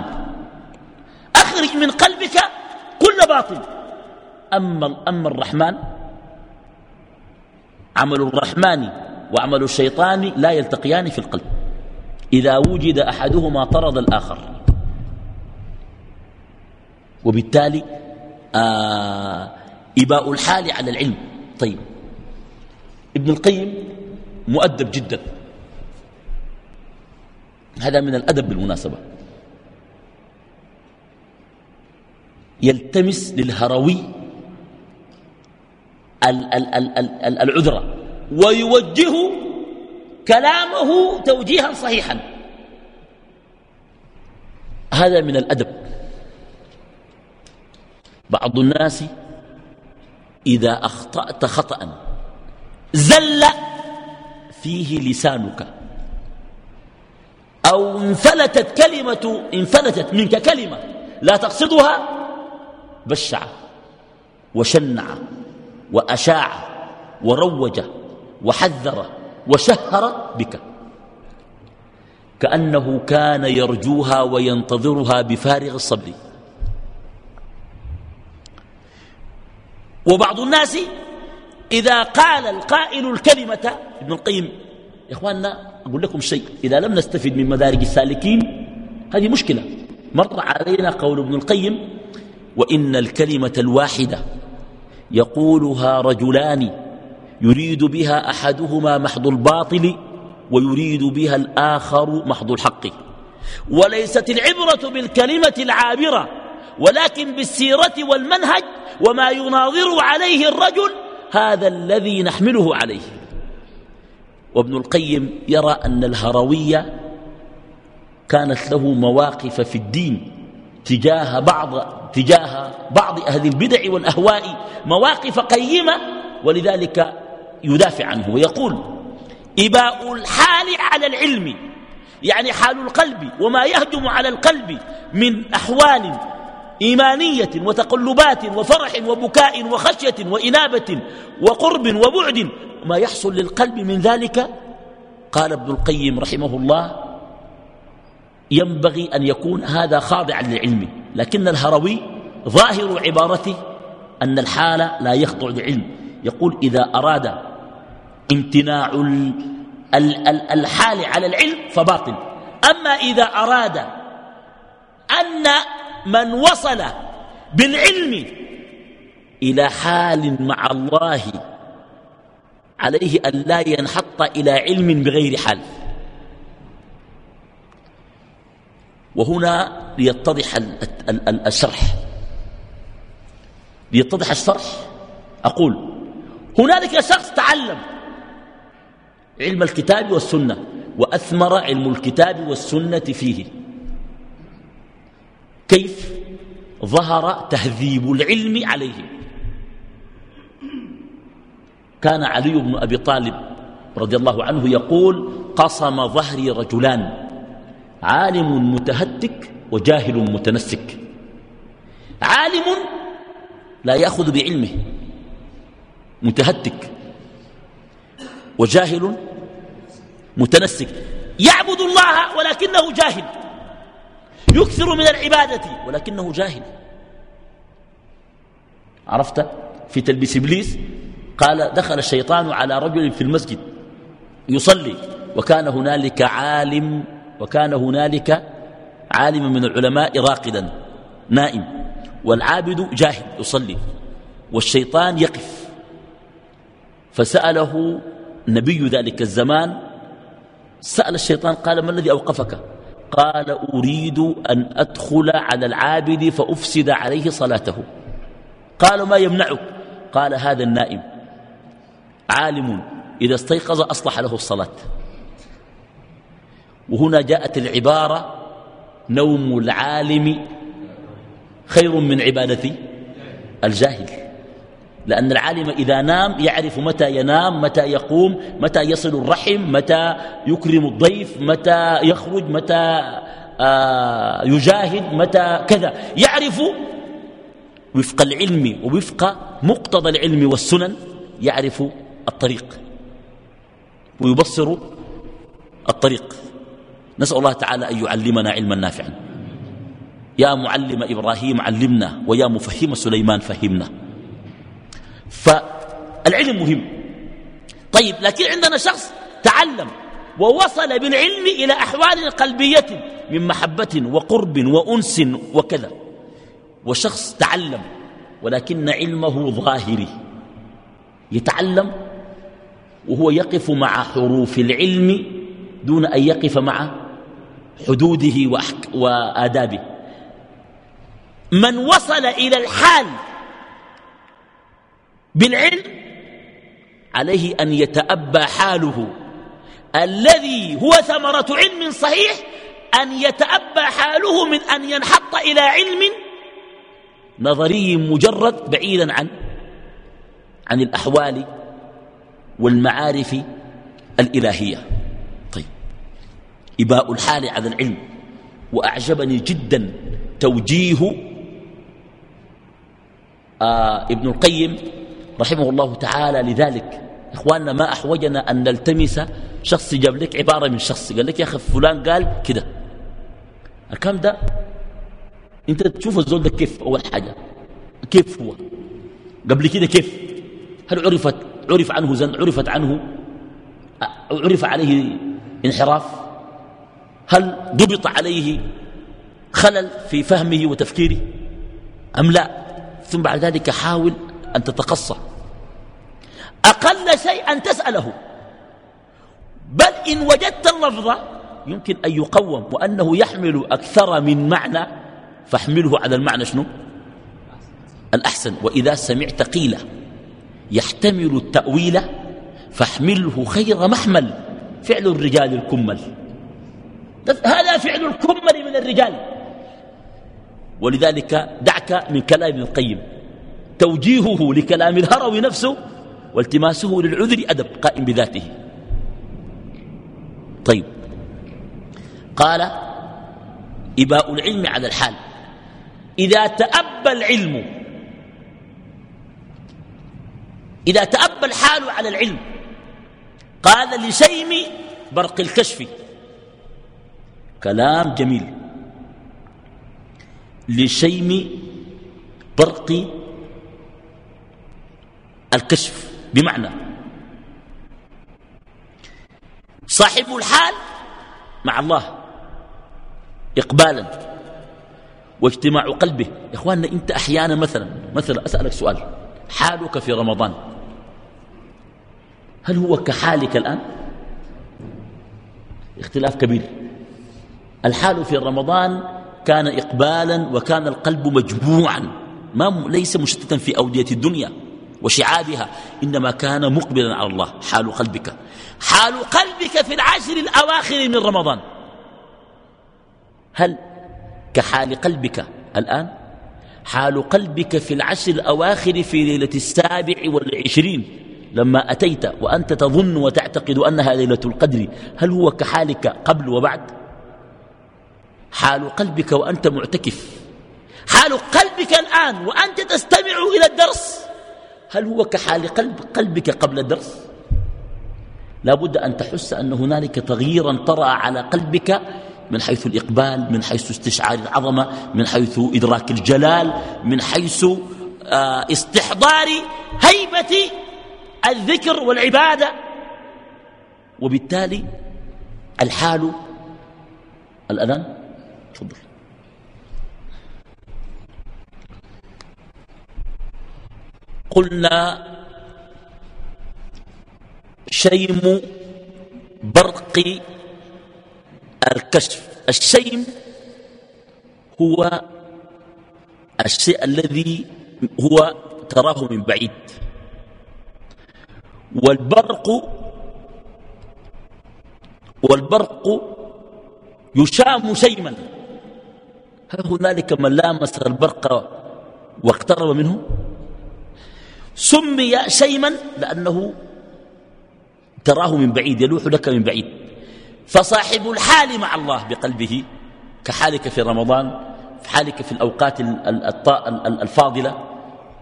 أخرج من قلبك كل باطل. أما, أما الرحمن عمل الرحمن وعمل الشيطان لا يلتقيان في القلب. إذا وجد أحدهما طرد الآخر. وبالتالي آه إباء الحال على العلم. طيب. ابن القيم مؤدب جدا. هذا من الأدب بالمناسبة. يلتمس للهروي العذرة ويوجه كلامه توجيها صحيحا. هذا من الأدب. بعض الناس إذا أخطأت خطأ زل فيه لسانك. أو انفلتت كلمة انفلتت منك كلمة لا تقصدها بشع وشنع وأشاع وروج وحذر وشهر بك. كأنه كان يرجوها وينتظرها بفارغ الصبر. وبعض الناس إذا قال القائل الكلمة ابن القيم يا إخواننا أقول لكم شيء إذا لم نستفد من مدارج السالكين هذه مشكلة. مر علينا قول ابن القيم وإن الكلمة الواحدة يقولها رجلان يريد بها أحدهما محض الباطل ويريد بها الآخر محض الحق. وليست العبرة بالكلمة العابرة ولكن بالسيرة والمنهج وما يناظر عليه الرجل هذا الذي نحمله عليه. وابن القيم يرى أن الهروية كانت له مواقف في الدين تجاه بعض تجاه بعض أهل البدع والأهواء مواقف قيمة ولذلك يدافع عنه ويقول إباء الحال على العلم يعني حال القلب وما يهجم على القلب من أحوال إيمانية وتقلبات وفرح وبكاء وخشية وإنابة وقرب وبعد ما يحصل للقلب من ذلك؟ قال ابن القيم رحمه الله ينبغي أن يكون هذا خاضعا للعلم لكن الهروي ظاهر عبارته أن الحال لا يخضع للعلم. يقول إذا أراد امتناع الحال على العلم فباطل. أما إذا أراد أن من وصل بالعلم إلى حال مع الله عليه أن لا ينحط إلى علم بغير حال. وهنا ليتضح الشرح. ليتضح الشرح. أقول هنالك شخص تعلم علم الكتاب والسنة وأثمر علم الكتاب والسنة فيه. كيف ظهر تهذيب العلم عليه. كان علي بن أبي طالب رضي الله عنه يقول قصم ظهري رجلان عالم متهتك وجاهل متنسك. عالم لا يأخذ بعلمه متهتك وجاهل متنسك. يعبد الله ولكنه جاهل. يكثر من العبادة ولكنه جاهل. عرفت؟ في تلبيس إبليس قال دخل الشيطان على رجل في المسجد يصلي وكان هنالك عالم وكان هنالك عالم من العلماء راقدا نائم. والعابد جاهل يصلي والشيطان يقف. فسأله نبي ذلك الزمان سأل الشيطان قال ما الذي أوقفك؟ قال أريد أن أدخل على العابد فأفسد عليه صلاته. قال ما يمنعك؟ قال هذا النائم. عالم إذا استيقظ أصلح له الصلاة. وهنا جاءت العبارة نوم العالم خير من عبادة الجاهل. لأن العالم إذا نام يعرف متى ينام متى يقوم متى يصل الرحم متى يكرم الضيف متى يخرج متى آه يجاهد متى كذا. يعرف وفق العلم ووفق مقتضى العلم والسنن يعرف الطريق ويبصر الطريق. نسأل الله تعالى أن يعلمنا علما نافعا. يا معلم إبراهيم علمنا ويا مفهم سليمان فهمنا. فالعلم مهم. طيب لكن عندنا شخص تعلم ووصل بالعلم إلى أحوال قلبية من محبة وقرب وأنس وكذا. وشخص تعلم ولكن علمه ظاهري. يتعلم وهو يقف مع حروف العلم دون أن يقف مع حدوده وآدابه. من وصل إلى الحال بالعلم عليه أن يتأبى حاله. الذي هو ثمرة علم صحيح أن يتأبى حاله من أن ينحط إلى علم نظري مجرد بعيدا عن عن الأحوال والمعارف الإلهية. طيب. إباء الحال على العلم. وأعجبني جدا توجيه آه ابن القيم رحمه الله تعالى لذلك. إخواننا ما أحوجنا أن نلتمس شخص جاب لك عبارة من شخص. قال لك يا أخي فلان قال كده. الكلام ده؟ أنت تشوف الزول ده كيف؟ أول حاجة كيف هو؟ قبل كده كيف؟ هل عرفت؟ عرف عنه زن عرفت عنه؟ عرف عليه انحراف؟ هل ضبط عليه خلل في فهمه وتفكيره؟ أم لا؟ ثم بعد ذلك حاول أن تتقصى. أقل شيء أن تسأله. بل إن وجدت اللفظ يمكن أن يقوم وأنه يحمل أكثر من معنى فاحمله على المعنى شنو؟ الأحسن. وإذا سمعت قيل يحتمل التأويل فاحمله خير محمل. فعل الرجال الكمل. هذا فعل الكمل من الرجال. ولذلك دعك من كلام ابن القيم. توجيهه لكلام الهروي نفسه والتماسه للعذر أدب قائم بذاته. طيب. قال إباء العلم على الحال. إذا تأبى العلم إذا تأبى الحال على العلم قال لشيم برق الكشف. كلام جميل. لشيم برق الكشف. بمعنى صاحب الحال مع الله إقبالا واجتماع قلبه. يا إخواننا أنت أحيانا مثلا مثلا أسألك سؤال. حالك في رمضان هل هو كحالك الآن؟ اختلاف كبير. الحال في رمضان كان إقبالا وكان القلب مجموعا ما ليس مشتتا في أودية الدنيا. وشعابها إنما كان مقبلا على الله حال قلبك. حال قلبك في العشر الأواخر من رمضان. هل كحال قلبك الآن؟ حال قلبك في العشر الأواخر في ليلة السابع والعشرين لما أتيت وأنت تظن وتعتقد أنها ليلة القدر هل هو كحالك قبل وبعد؟ حال قلبك وأنت معتكف. حال قلبك الآن وأنت تستمع إلى الدرس. هل هو كحال قلب قلبك قبل الدرس لا بد أن تحس أن هنالك تغييرا طرأ على قلبك من حيث الإقبال من حيث استشعار العظمة من حيث إدراك الجلال من حيث آه، استحضار هيبة الذكر والعبادة. وبالتالي الحال الأذان تفضل قلنا شيم برق الكشف. الشيم هو الشيء الذي هو تراه من بعيد. والبرق والبرق يشام شيما. هل هنالك من لامس البرق واقترب منه؟ سمي شيما لأنه تراه من بعيد يلوح لك من بعيد. فصاحب الحال مع الله بقلبه كحالك في رمضان في حالك في الأوقات الفاضلة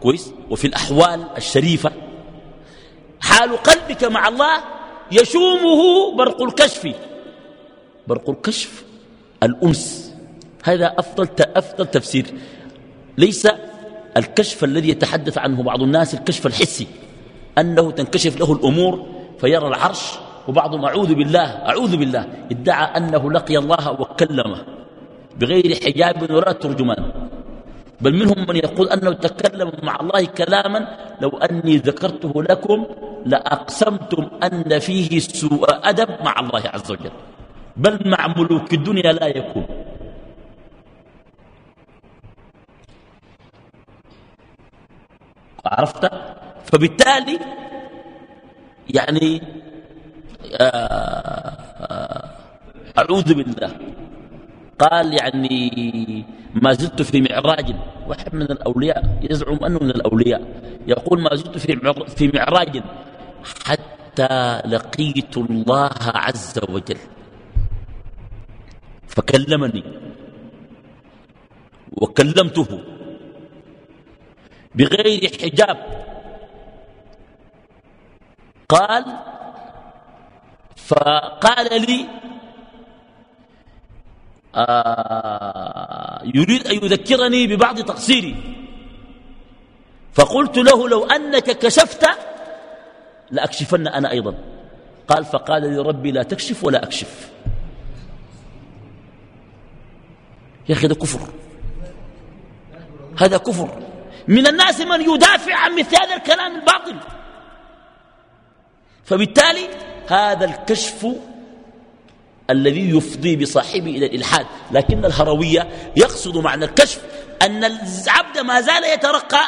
كويس؟ وفي الأحوال الشريفة. حال قلبك مع الله يشومه برق الكشف. برق الكشف الأنس هذا أفضل أفضل تفسير. ليس الكشف الذي يتحدث عنه بعض الناس الكشف الحسي أنه تنكشف له الأمور فيرى العرش وبعضهم أعوذ بالله أعوذ بالله ادعى أنه لقي الله وكلمه بغير حجاب ولا ترجمان. بل منهم من يقول أنه تكلم مع الله كلاما لو أني ذكرته لكم لأقسمتم أن فيه سوء أدب مع الله عز وجل. بل مع ملوك الدنيا لا يكون. عرفت؟ فبالتالي يعني آه، أعوذ بالله. قال يعني ما زلت في معراج واحد من الأولياء يزعم أنه من الأولياء. يقول ما زلت في في معراج حتى لقيت الله عز وجل. فكلمني وكلمته بغير حجاب. قال فقال لي آه يريد أن يذكرني ببعض تقصيري. فقلت له لو أنك كشفت لأكشفن أنا أيضا. قال فقال لي ربي لا تكشف ولا أكشف. يا أخي هذا كفر. هذا كفر. من الناس من يدافع عن مثل هذا الكلام الباطل. فبالتالي هذا الكشف الذي يفضي بصاحبه إلى الإلحاد. لكن الهروية يقصد معنى الكشف أن العبد ما زال يترقى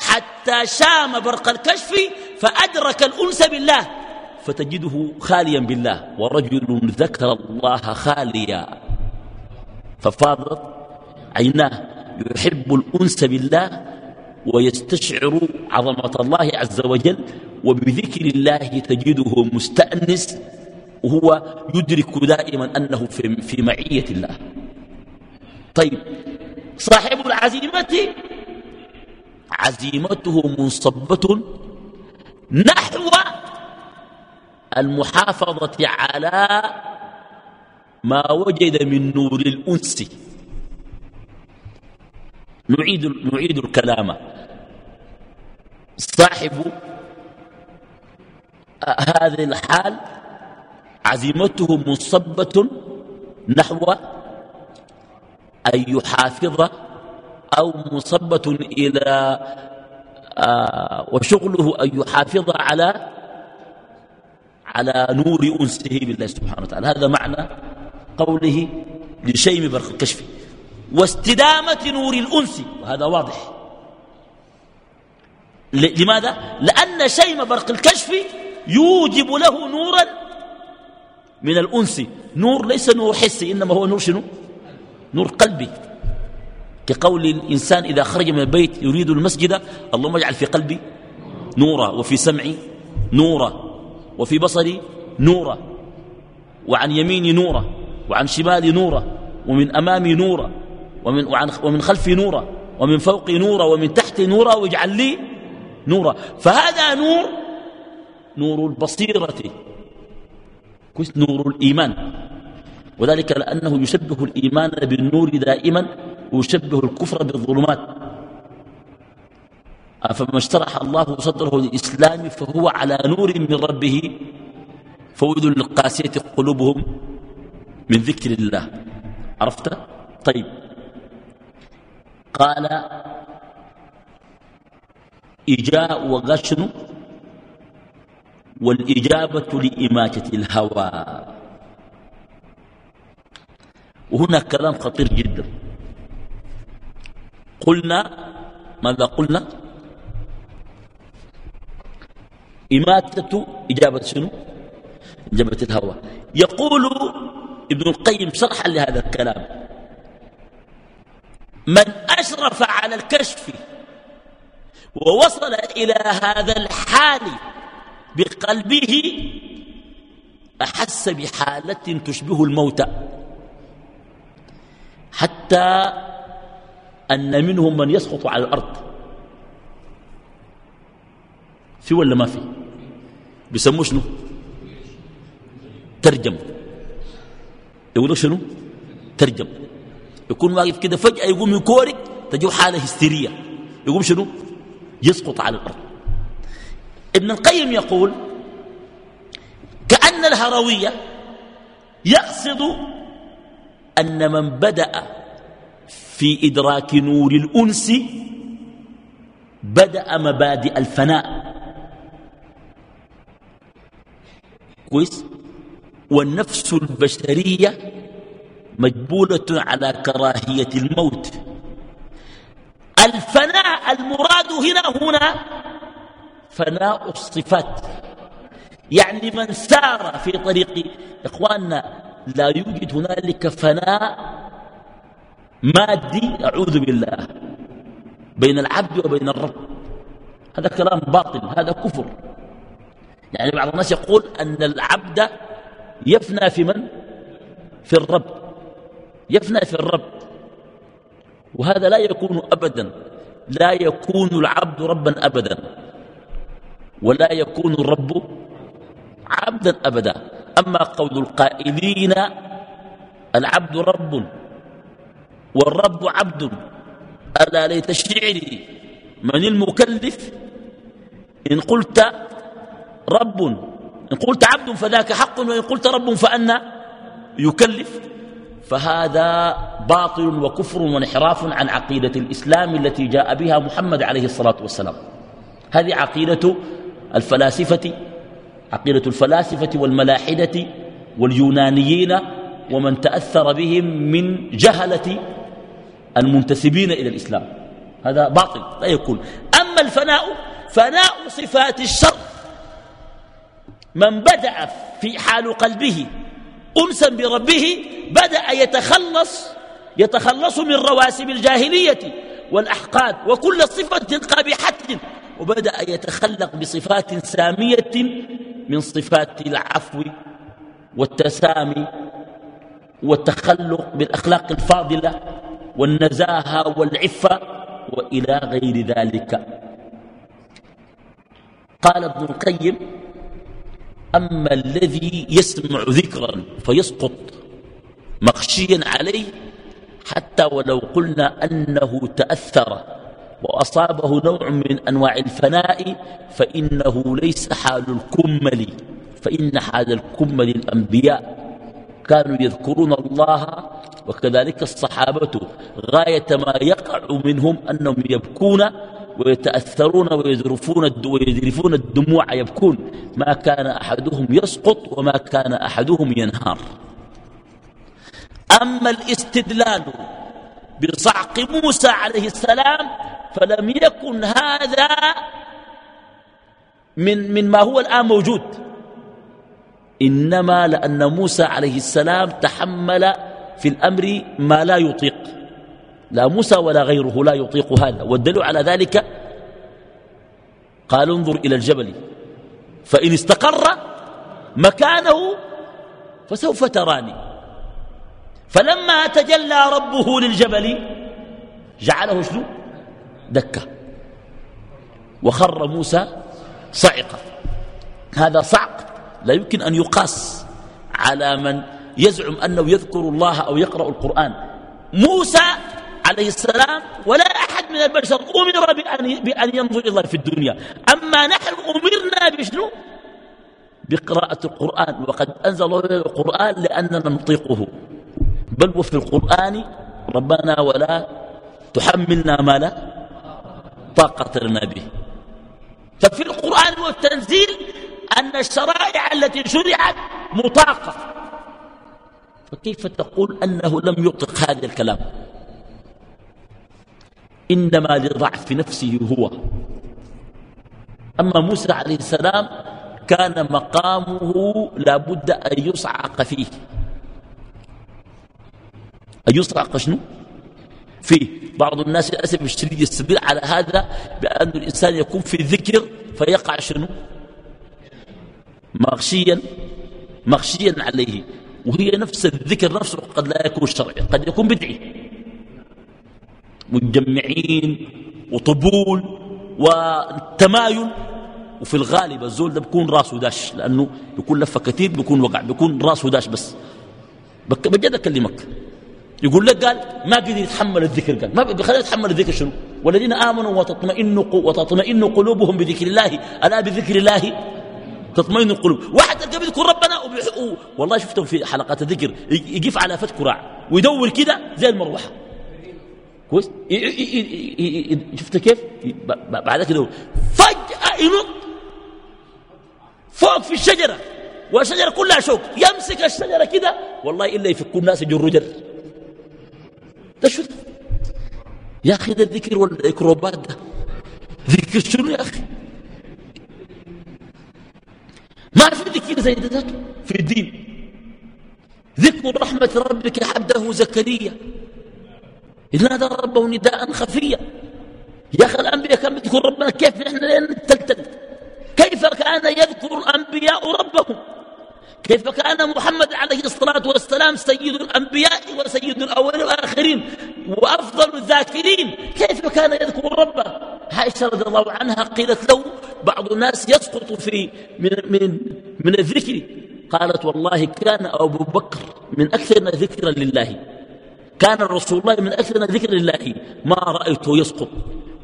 حتى شام برق الكشف فأدرك الأنس بالله فتجده خاليا بالله. ورجل ذكر الله خاليا ففاضت عيناه. يحب الأنس بالله ويستشعر عظمة الله عز وجل وبذكر الله تجده مستأنس وهو يدرك دائما أنه في, معية الله. طيب صاحب العزيمة عزيمته منصبة نحو المحافظة على ما وجد من نور الأنس. نعيد, نعيد الكلام. صاحب هذه الحال عزيمته منصبة نحو أن يحافظ أو مصبة إلى آه وشغله أن يحافظ على على نور أنسه بالله سبحانه وتعالى. هذا معنى قوله لشيم برق الكشف. واستدامة نور الأنس وهذا واضح لماذا؟ لأن شيم برق الكشف يوجب له نورا من الأنس نور ليس نور حسي إنما هو نور شنو؟ نور قلبي كقول الإنسان إذا خرج من البيت يريد المسجد اللهم اجعل في قلبي نورا وفي سمعي نورا وفي بصري نورا وعن يميني نورا وعن شمالي نورا ومن أمامي نورا ومن, ومن خلفي نورا ومن فوقي نورا ومن تحتي نورا واجعل لي نورا فهذا نور نور البصيرة. نور الإيمان. وذلك لأنه يشبه الإيمان بالنور دائما ويشبه الكفر بالظلمات. فما اشترح الله صدره للإسلام فهو على نور من ربه فويل للقاسية قلوبهم من ذكر الله. عرفت؟ طيب. قال إجاء وغشن والإجابة لإماتة الهوى. وهنا كلام خطير جدا. قلنا ماذا قلنا؟ إماتة إجابة شنو؟ إجابة الهوى. يقول ابن القيم شرحا لهذا الكلام. من أشرف على الكشف ووصل إلى هذا الحال بقلبه أحس بحالة تشبه الموت. حتى أن منهم من يسقط على الأرض. في ولا ما في؟ بيسموه شنو؟ ترجم يقولوا شنو؟ ترجم يكون واقف كده فجأة يقوم يكورك تجو حالة هستيرية. يقوم شنو؟ يسقط على الأرض. ابن القيم يقول كأن الهروية يقصد أن من بدأ في إدراك نور الأنس بدأ مبادئ الفناء. كويس؟ والنفس البشرية مجبولة على كراهية الموت. الفناء المراد هنا هنا فناء الصفات. يعني من سار في طريق إخواننا لا يوجد هنالك فناء مادي أعوذ بالله بين العبد وبين الرب. هذا كلام باطل هذا كفر. يعني بعض الناس يقول أن العبد يفنى في من؟ في الرب. يفنى في الرب. وهذا لا يكون أبدا. لا يكون العبد ربا أبدا. ولا يكون الرب عبدا أبدا. أما قول القائلين العبد رب والرب عبد. ألا ليت شعري من المكلف؟ إن قلت رب إن قلت عبد فذاك حق وإن قلت رب فأنا يكلف. فهذا باطل وكفر وانحراف عن عقيدة الإسلام التي جاء بها محمد عليه الصلاة والسلام. هذه عقيدة الفلاسفة عقيدة الفلاسفة والملاحدة واليونانيين ومن تأثر بهم من جهلة المنتسبين إلى الإسلام. هذا باطل لا يكون. أما الفناء فناء صفات الشر. من بدأ في حال قلبه أنسا بربه بدأ يتخلص يتخلص من رواسب الجاهلية والأحقاد وكل صفة قابحة وبدأ يتخلق بصفات سامية من صفات العفو والتسامي والتخلق بالأخلاق الفاضلة والنزاهة والعفة وإلى غير ذلك. قال ابن القيم أما الذي يسمع ذكرا فيسقط مخشيا عليه حتى ولو قلنا أنه تأثر وأصابه نوع من أنواع الفناء فإنه ليس حال الكمل فإن حال الكمل الأنبياء. كانوا يذكرون الله وكذلك الصحابة غاية ما يقع منهم أنهم يبكون ويتأثرون ويذرفون ويذرفون الدموع يبكون. ما كان أحدهم يسقط وما كان أحدهم ينهار. أما الاستدلال بصعق موسى عليه السلام فلم يكن هذا من, من ما هو الآن موجود. إنما لأن موسى عليه السلام تحمل في الأمر ما لا يطيق. لا موسى ولا غيره لا يطيق هذا والدليل على ذلك قال انظر إلى الجبل فإن استقر مكانه فسوف تراني. فلما تجلى ربه للجبل جعله شنو؟ دكة. وخر موسى صعقا هذا صعق لا يمكن أن يقاس على من يزعم أنه يذكر الله أو يقرأ القرآن. موسى عليه السلام ولا أحد من البشر أمر بأن, بأن ينظر إلى الله في الدنيا. أما نحن أمرنا بشنو؟ بقراءة القرآن وقد أنزل الله القرآن لأننا نطيقه. بل وفي القرآن ربنا ولا تحملنا ما لا طاقة لنا به. ففي القرآن والتنزيل أن الشرائع التي شرعت مطاقة. فكيف تقول أنه لم يطق هذا الكلام؟ إنما لضعف نفسه هو. أما موسى عليه السلام كان مقامه لابد أن يصعق فيه. أن يصعق شنو؟ فيه. بعض الناس للأسف الشديد يستدل على هذا بأن الإنسان يكون في ذكر فيقع شنو؟ مغشيا مغشيا عليه. وهي نفس الذكر نفسه قد لا يكون شرعي قد يكون بدعي. متجمعين وطبول وتمايل. وفي الغالب الزول ده بيكون راسه داش لأنه بيكون لفة كثير بيكون وقع بيكون راسه داش بس. بجد أكلمك. يقول لك قال ما قدر يتحمل الذكر قال ما بخليه يتحمل الذكر شنو؟ والذين آمنوا وتطمئن وتطمئن قلوبهم بذكر الله ألا بذكر الله؟ تطمئن القلوب. واحد تلقى بيذكر ربنا والله شفتهم في حلقات الذكر يقف على فت كراع ويدور كده زي المروحة. كويس شفت كيف؟ بعد كده فجأة ينط فوق في الشجرة والشجرة كلها شوك يمسك الشجرة كده والله إلا يفكوا الناس يجروا جر ده شو ده؟ يا أخي ده الذكر والإكروبات ده. ذكر شنو يا أخي؟ ما في ذكر زي ذاك في الدين. ذكر رحمة ربك عبده زكريا. إذ نادى ربه نداء خفيا. يا أخي الأنبياء كانوا يذكرون ربنا؟ كيف نحن لين نتلتل كيف كان يذكر الأنبياء ربهم؟ كيف كان محمد عليه الصلاة والسلام سيد الأنبياء وسيد الأولين والآخرين وأفضل الذاكرين؟ كيف كان يذكر ربه؟ عائشة رضي الله عنها قيلت له بعض الناس يسقط في من, من, من الذكر. قالت والله كان أبو بكر من أكثرنا ذكرا لله. كان رسول الله من أكثرنا ذكر لله ما رأيته يسقط.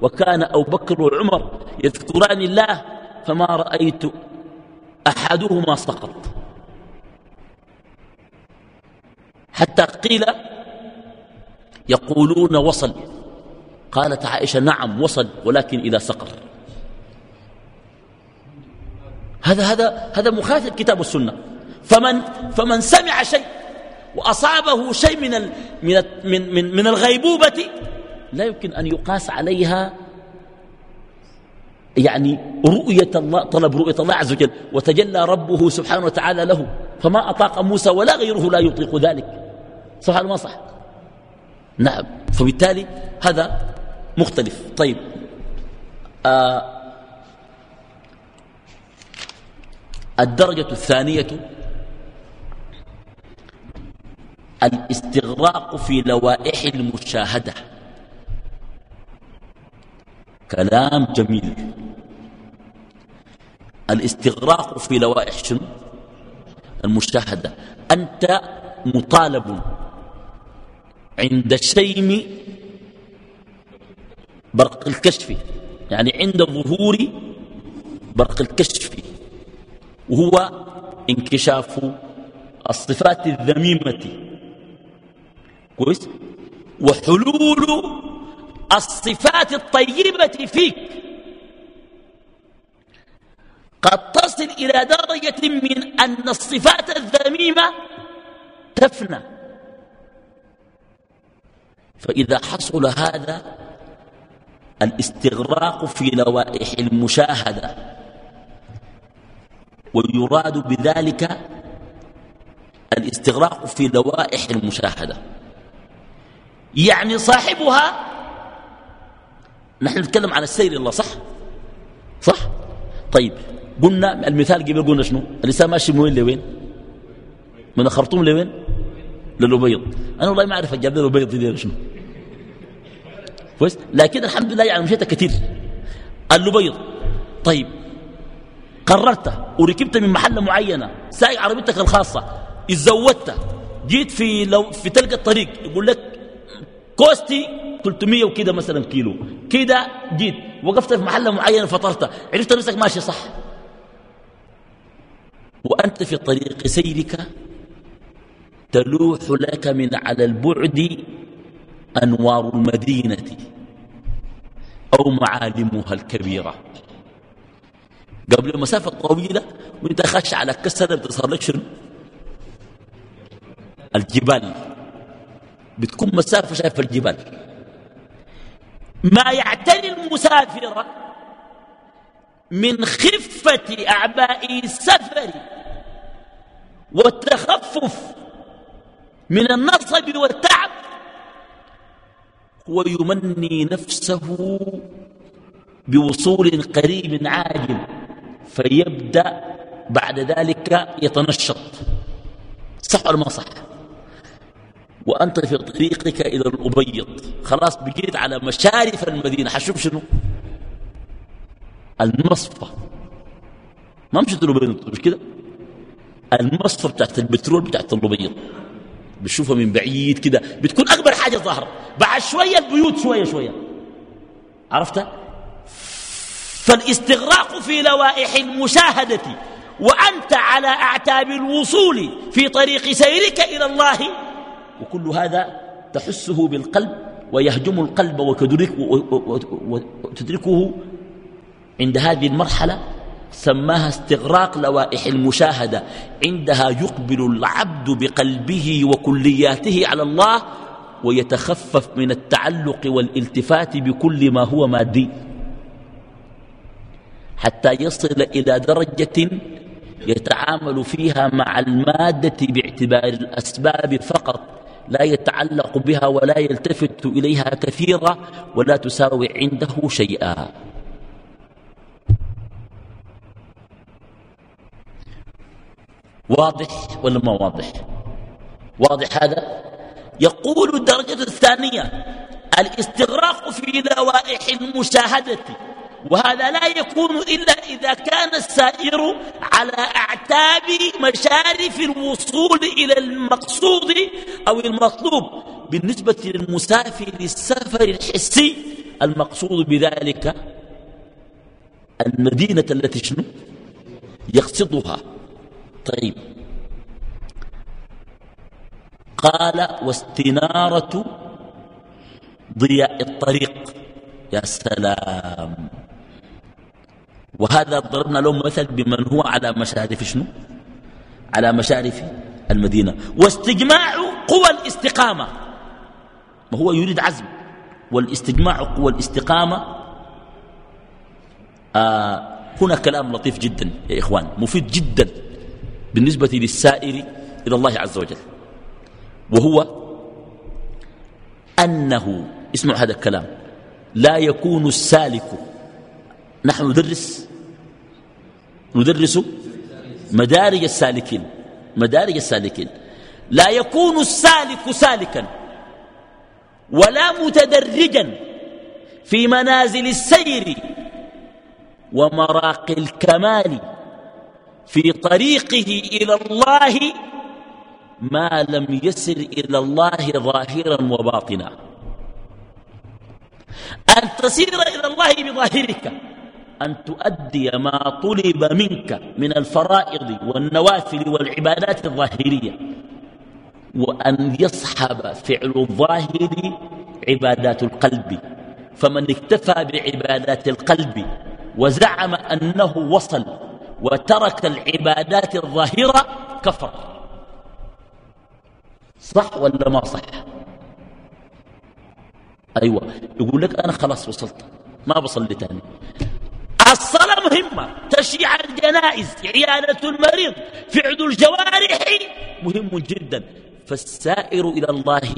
وكان أبو بكر وعمر يذكران الله فما رأيت أحدهما سقط. حتى قيل يقولون وصل. قالت عائشة نعم وصل ولكن إلى سقر هذا هذا هذا مخالف الكتاب والسنة فمن فمن سمع شيء وأصابه شيء من من من من, الغيبوبة لا يمكن أن يقاس عليها يعني رؤية الله طلب رؤية الله عز وجل. وتجلى ربه سبحانه وتعالى له. فما أطاق موسى ولا غيره لا يطيق ذلك. صح ما صح. نعم. فبالتالي هذا مختلف. طيب. آه الدرجة الثانية الاستغراق في لوائح المشاهدة. كلام جميل. الاستغراق في لوائح شنو؟ المشاهدة. أنت مطالب عند الشيم برق الكشف يعني عند ظهور برق الكشف وهو انكشاف الصفات الذميمة. كويس. وحلول الصفات الطيبة فيك. قد تصل إلى درجة من أن الصفات الذميمة تفنى. فإذا حصل هذا الاستغراق في لوائح المشاهدة. ويراد بذلك الاستغراق في لوائح المشاهدة. يعني صاحبها. نحن نتكلم عن السير الله صح؟ صح؟ طيب قلنا المثال قبل قلنا شنو؟ الإنسان ماشي من وين لوين؟ من الخرطوم لوين؟ للأبيض. أنا والله ما أعرف أجاب الأبيض دي شنو. كويس؟ لكن الحمد لله يعني مشيت كثير. اللبيض طيب قررت وركبت من محل معينة سايق عربيتك الخاصة اتزودت جيت في لو في تلقى الطريق يقول لك كوستي 300 وكده مثلا كيلو. كده جيت وقفت في محل معين فطرت. عرفت نفسك ماشي صح. وأنت في طريق سيرك تلوح لك من على البعد أنوار المدينة أو معالمها الكبيرة. قبل مسافة طويلة وانت خش على كسر بتصير لك شنو؟ الجبال. بتكون مسافة شايف الجبال. ما يعتني المسافر من خفة أعباء السفر والتخفف من النصب والتعب ويمني نفسه بوصول قريب عاجل فيبدأ بعد ذلك يتنشط. صح ولا ما صح؟ وأنت في طريقك إلى الأبيض. خلاص بقيت على مشارف المدينة. حشوف شنو؟ المصفى. ما مشيت الأبيض مش كده؟ المصفى بتاعت البترول بتاعت الأبيض. بتشوفها من بعيد كده. بتكون أكبر حاجة ظاهرة. بعد شوية البيوت شوية شوية. عرفت فالاستغراق في لوائح المشاهدة. وأنت على أعتاب الوصول في طريق سيرك إلى الله وكل هذا تحسه بالقلب ويهجم القلب وتدركه عند هذه المرحلة سماها استغراق لوائح المشاهدة. عندها يقبل العبد بقلبه وكلياته على الله ويتخفف من التعلق والالتفات بكل ما هو مادي. حتى يصل إلى درجة يتعامل فيها مع المادة باعتبار الأسباب فقط. لا يتعلق بها ولا يلتفت إليها كثيرا ولا تساوي عنده شيئا. واضح ولا ما واضح؟ واضح هذا؟ يقول الدرجة الثانية الاستغراق في لوائح المشاهدة. وهذا لا يكون إلا إذا كان السائر على أعتاب مشارف الوصول إلى المقصود أو المطلوب. بالنسبة للمسافر السفر الحسي المقصود بذلك المدينة التي شنو؟ يقصدها. طيب. قال واستنارة ضياء الطريق. يا سلام. وهذا ضربنا له مثل بمن هو على مشارف شنو؟ على مشارف المدينة. واستجماع قوى الاستقامة. ما هو يريد عزم. والاستجماع قوى الاستقامة. آه هنا كلام لطيف جدا يا إخوان. مفيد جدا بالنسبة للسائر إلى الله عز وجل. وهو أنه اسمعوا هذا الكلام لا يكون السالك نحن ندرس. ندرس مدارج السالكين. مدارج السالكين. لا يكون السالك سالكا ولا متدرجا في منازل السير ومراقي الكمال في طريقه إلى الله ما لم يسر إلى الله ظاهرا وباطنا. أن تسير إلى الله بظاهرك. أن تؤدي ما طلب منك من الفرائض والنوافل والعبادات الظاهرية وأن يصحب فعل الظاهر عبادات القلب. فمن اكتفى بعبادات القلب وزعم أنه وصل وترك العبادات الظاهرة كفر. صح ولا ما صح؟ أيوة. يقول لك أنا خلاص وصلت ما بصلي تاني. الصلاة مهمة تشييع الجنائز عيادة المريض فعل الجوارح مهم جدا. فالسائر إلى الله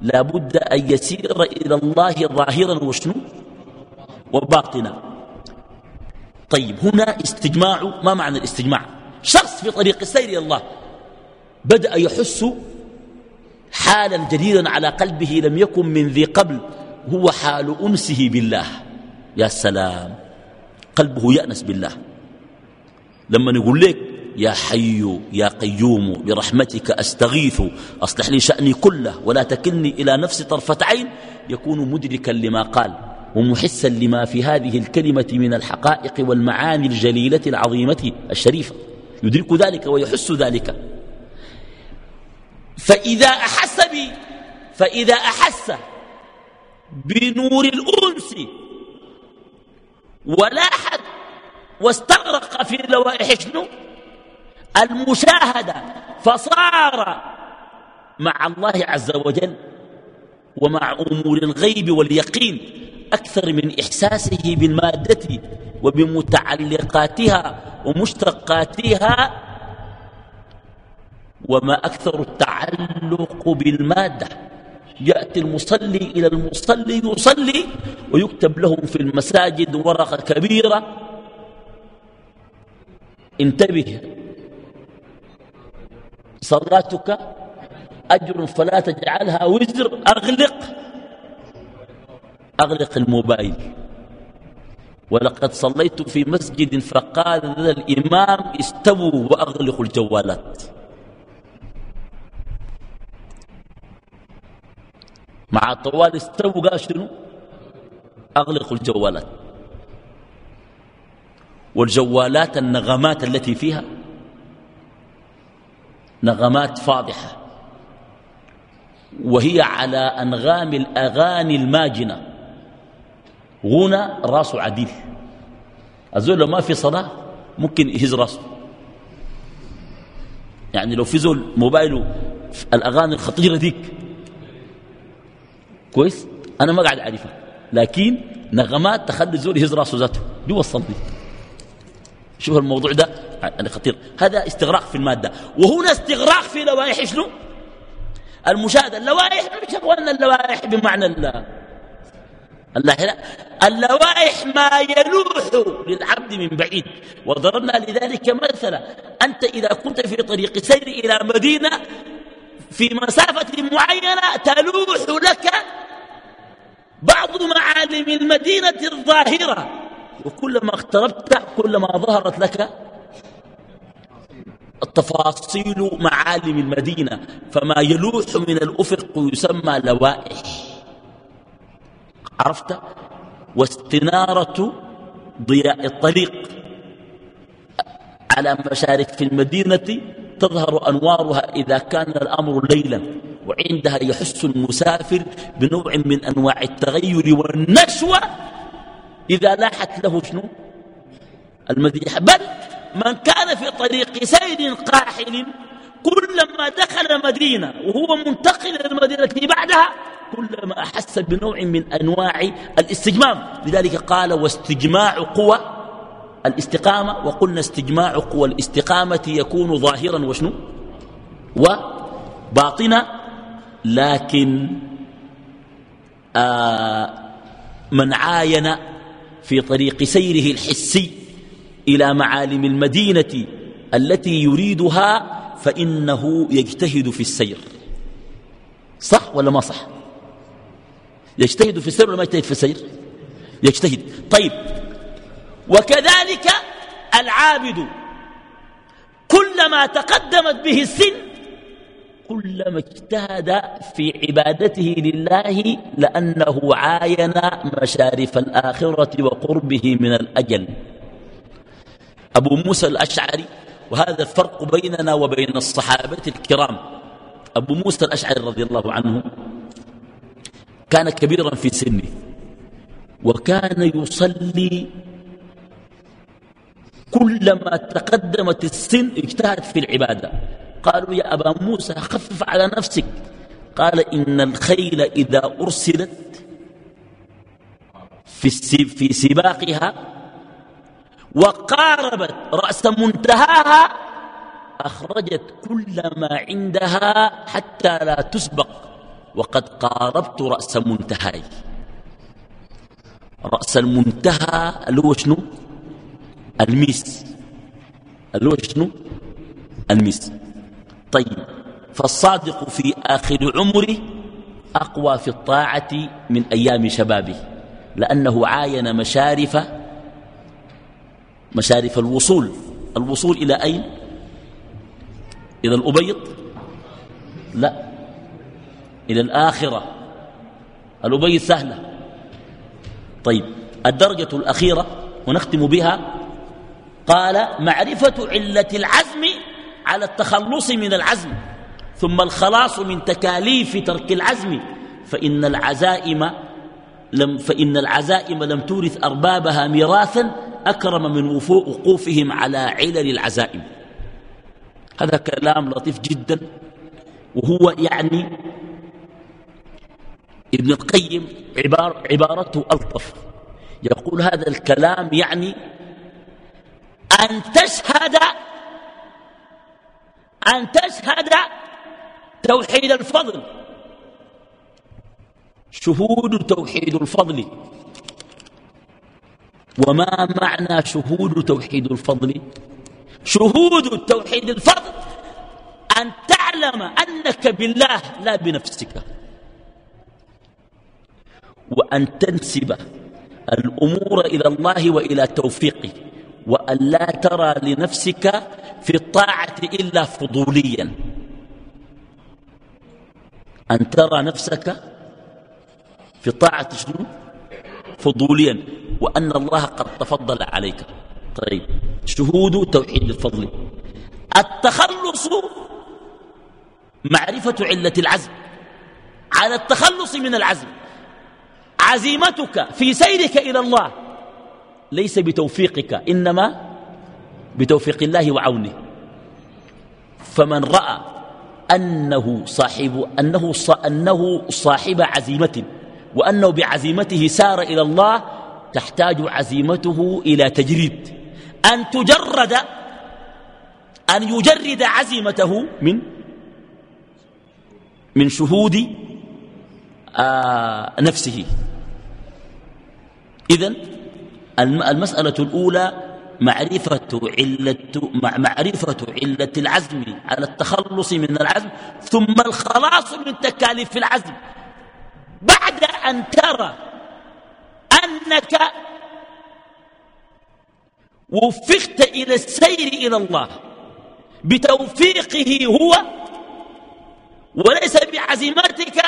لابد أن يسير إلى الله ظاهرا وشنو؟ وباطنا. طيب هنا استجماع ما معنى الاستجماع؟ شخص في طريق السير إلى الله بدأ يحس حالا جديدا على قلبه لم يكن من ذي قبل هو حال أنسه بالله. يا سلام. قلبه يأنس بالله. لما نقول لك يا حي يا قيوم برحمتك أستغيث أصلح لي شأني كله ولا تكلني إلى نفسي طرفة عين يكون مدركا لما قال ومحسا لما في هذه الكلمة من الحقائق والمعاني الجليلة العظيمة الشريفة. يدرك ذلك ويحس ذلك. فإذا أحس بي فإذا أحس بنور الأنس ولاحت واستغرق في لوائح شنو؟ المشاهدة. فصار مع الله عز وجل ومع أمور الغيب واليقين أكثر من إحساسه بالمادة وبمتعلقاتها ومشتقاتها وما أكثر التعلق بالمادة. يأتي المصلي إلى المصلي يصلي ويكتب لهم في المساجد ورقة كبيرة. انتبه. صلاتك أجر فلا تجعلها وزر. أغلق. أغلق الموبايل. ولقد صليت في مسجد فقال الإمام استووا وأغلقوا الجوالات. مع طوال استووا قال شنو؟ أغلقوا الجوالات. والجوالات النغمات التي فيها نغمات فاضحة. وهي على أنغام الأغاني الماجنة. غنى رأسه عديل. الزول لو ما في صلاة ممكن يهز رأسه. يعني لو في زول موبايله الأغاني الخطيرة ديك كويس؟ أنا ما قاعد أعرفها. لكن نغمات تخلي الزول يهز راسه ذاته. وصل دي شوف الموضوع ده. خطير. هذا استغراق في المادة. وهنا استغراق في لوائح شنو؟ المشاهدة. اللوائح مش أخواننا اللوائح بمعنى الله اللوائح ما يلوح للعبد من بعيد. وضربنا لذلك مثلا. أنت إذا كنت في طريق سير إلى مدينة في مسافة معينة تلوح لك بعض معالم المدينة الظاهرة. وكلما اقتربت كلما ظهرت لك التفاصيل معالم المدينة. فما يلوح من الأفق يسمى لوائح. عرفت؟ واستنارة ضياء الطريق على مشارك في المدينة تظهر أنوارها إذا كان الأمر ليلا وعندها يحس المسافر بنوع من أنواع التغير والنشوة إذا لاحت له شنو؟ المديحة بل من كان في طريق سير قاحل كلما دخل مدينة وهو منتقل إلى المدينة التي بعدها كلما أحس بنوع من أنواع الاستجمام. لذلك قال واستجماع قوى الاستقامة وقلنا استجماع قوى الاستقامة يكون ظاهرا وشنو؟ وباطنا. لكن آه من عاين في طريق سيره الحسي إلى معالم المدينة التي يريدها فإنه يجتهد في السير. صح ولا ما صح؟ يجتهد في السير ولا ما يجتهد في السير؟ يجتهد. طيب وكذلك العابد كلما تقدمت به السن كلما اجتهد في عبادته لله لأنه عاين مشارف الآخرة وقربه من الأجل. أبو موسى الأشعري وهذا الفرق بيننا وبين الصحابة الكرام. أبو موسى الأشعري رضي الله عنه كان كبيرا في سنه وكان يصلي كلما تقدمت السن اجتهد في العبادة. قالوا يا أبا موسى خفف على نفسك. قال إن الخيل إذا أرسلت في, في سباقها وقاربت رأس منتهاها أخرجت كل ما عندها حتى لا تسبق. وقد قاربت رأس منتهاي. رأس المنتهى اللي هو شنو؟ الميس. اللي هو شنو؟ الميس. طيب فالصادق في آخر عمره أقوى في الطاعة من أيام شبابه لأنه عاين مشارف مشارف الوصول. الوصول إلى أين؟ إلى الأبيض؟ لا. إلى الآخرة. الأبيض سهلة. طيب الدرجة الأخيرة ونختم بها قال معرفة علة العزم على التخلص من العزم ثم الخلاص من تكاليف ترك العزم فإن العزائم لم فإن العزائم لم تورث أربابها ميراثا أكرم من وقوفهم على علل العزائم. هذا كلام لطيف جدا وهو يعني ابن القيم عبار عبارته ألطف. يقول هذا الكلام يعني أن تشهد أن تشهد توحيد الفضل. شهود توحيد الفضل. وما معنى شهود توحيد الفضل؟ شهود توحيد الفضل أن تعلم أنك بالله لا بنفسك. وأن تنسب الأمور إلى الله وإلى توفيقه. وأن لا ترى لنفسك في الطاعة إلا فضوليا. أن ترى نفسك في الطاعة شنو؟ فضوليا. وأن الله قد تفضل عليك. طيب شهود توحيد الفضل. التخلص معرفة علة العزم. على التخلص من العزم. عزيمتك في سيرك إلى الله. ليس بتوفيقك إنما بتوفيق الله وعونه. فمن رأى أنه صاحب أنه أنه صاحب عزيمة وأنه بعزيمته سار إلى الله تحتاج عزيمته إلى تجريد. أن تجرد أن يجرد عزيمته من من شهود آه نفسه. إذن المسألة الأولى معرفة علة, معرفة علة العزم على التخلص من العزم ثم الخلاص من تكاليف العزم. بعد أن ترى أنك وفقت إلى السير إلى الله بتوفيقه هو وليس بعزيمتك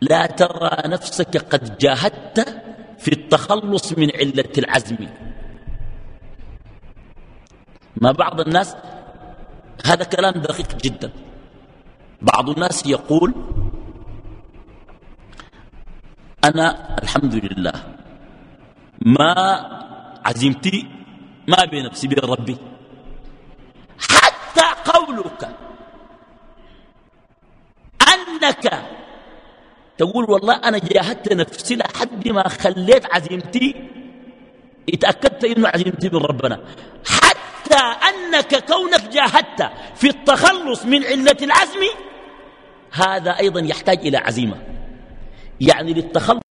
لا ترى نفسك قد جاهدت في التخلص من علة العزم. ما بعض الناس هذا كلام دقيق جدا. بعض الناس يقول أنا الحمد لله ما عزمتي ما بنفسي بين ربي. حتى قولك أنك تقول والله أنا جاهدت نفسي لحد ما خليت عزيمتي اتأكدت إنه عزيمتي من ربنا. حتى أنك كونك جاهدت في التخلص من علة العزم هذا أيضا يحتاج إلى عزيمة. يعني للتخلص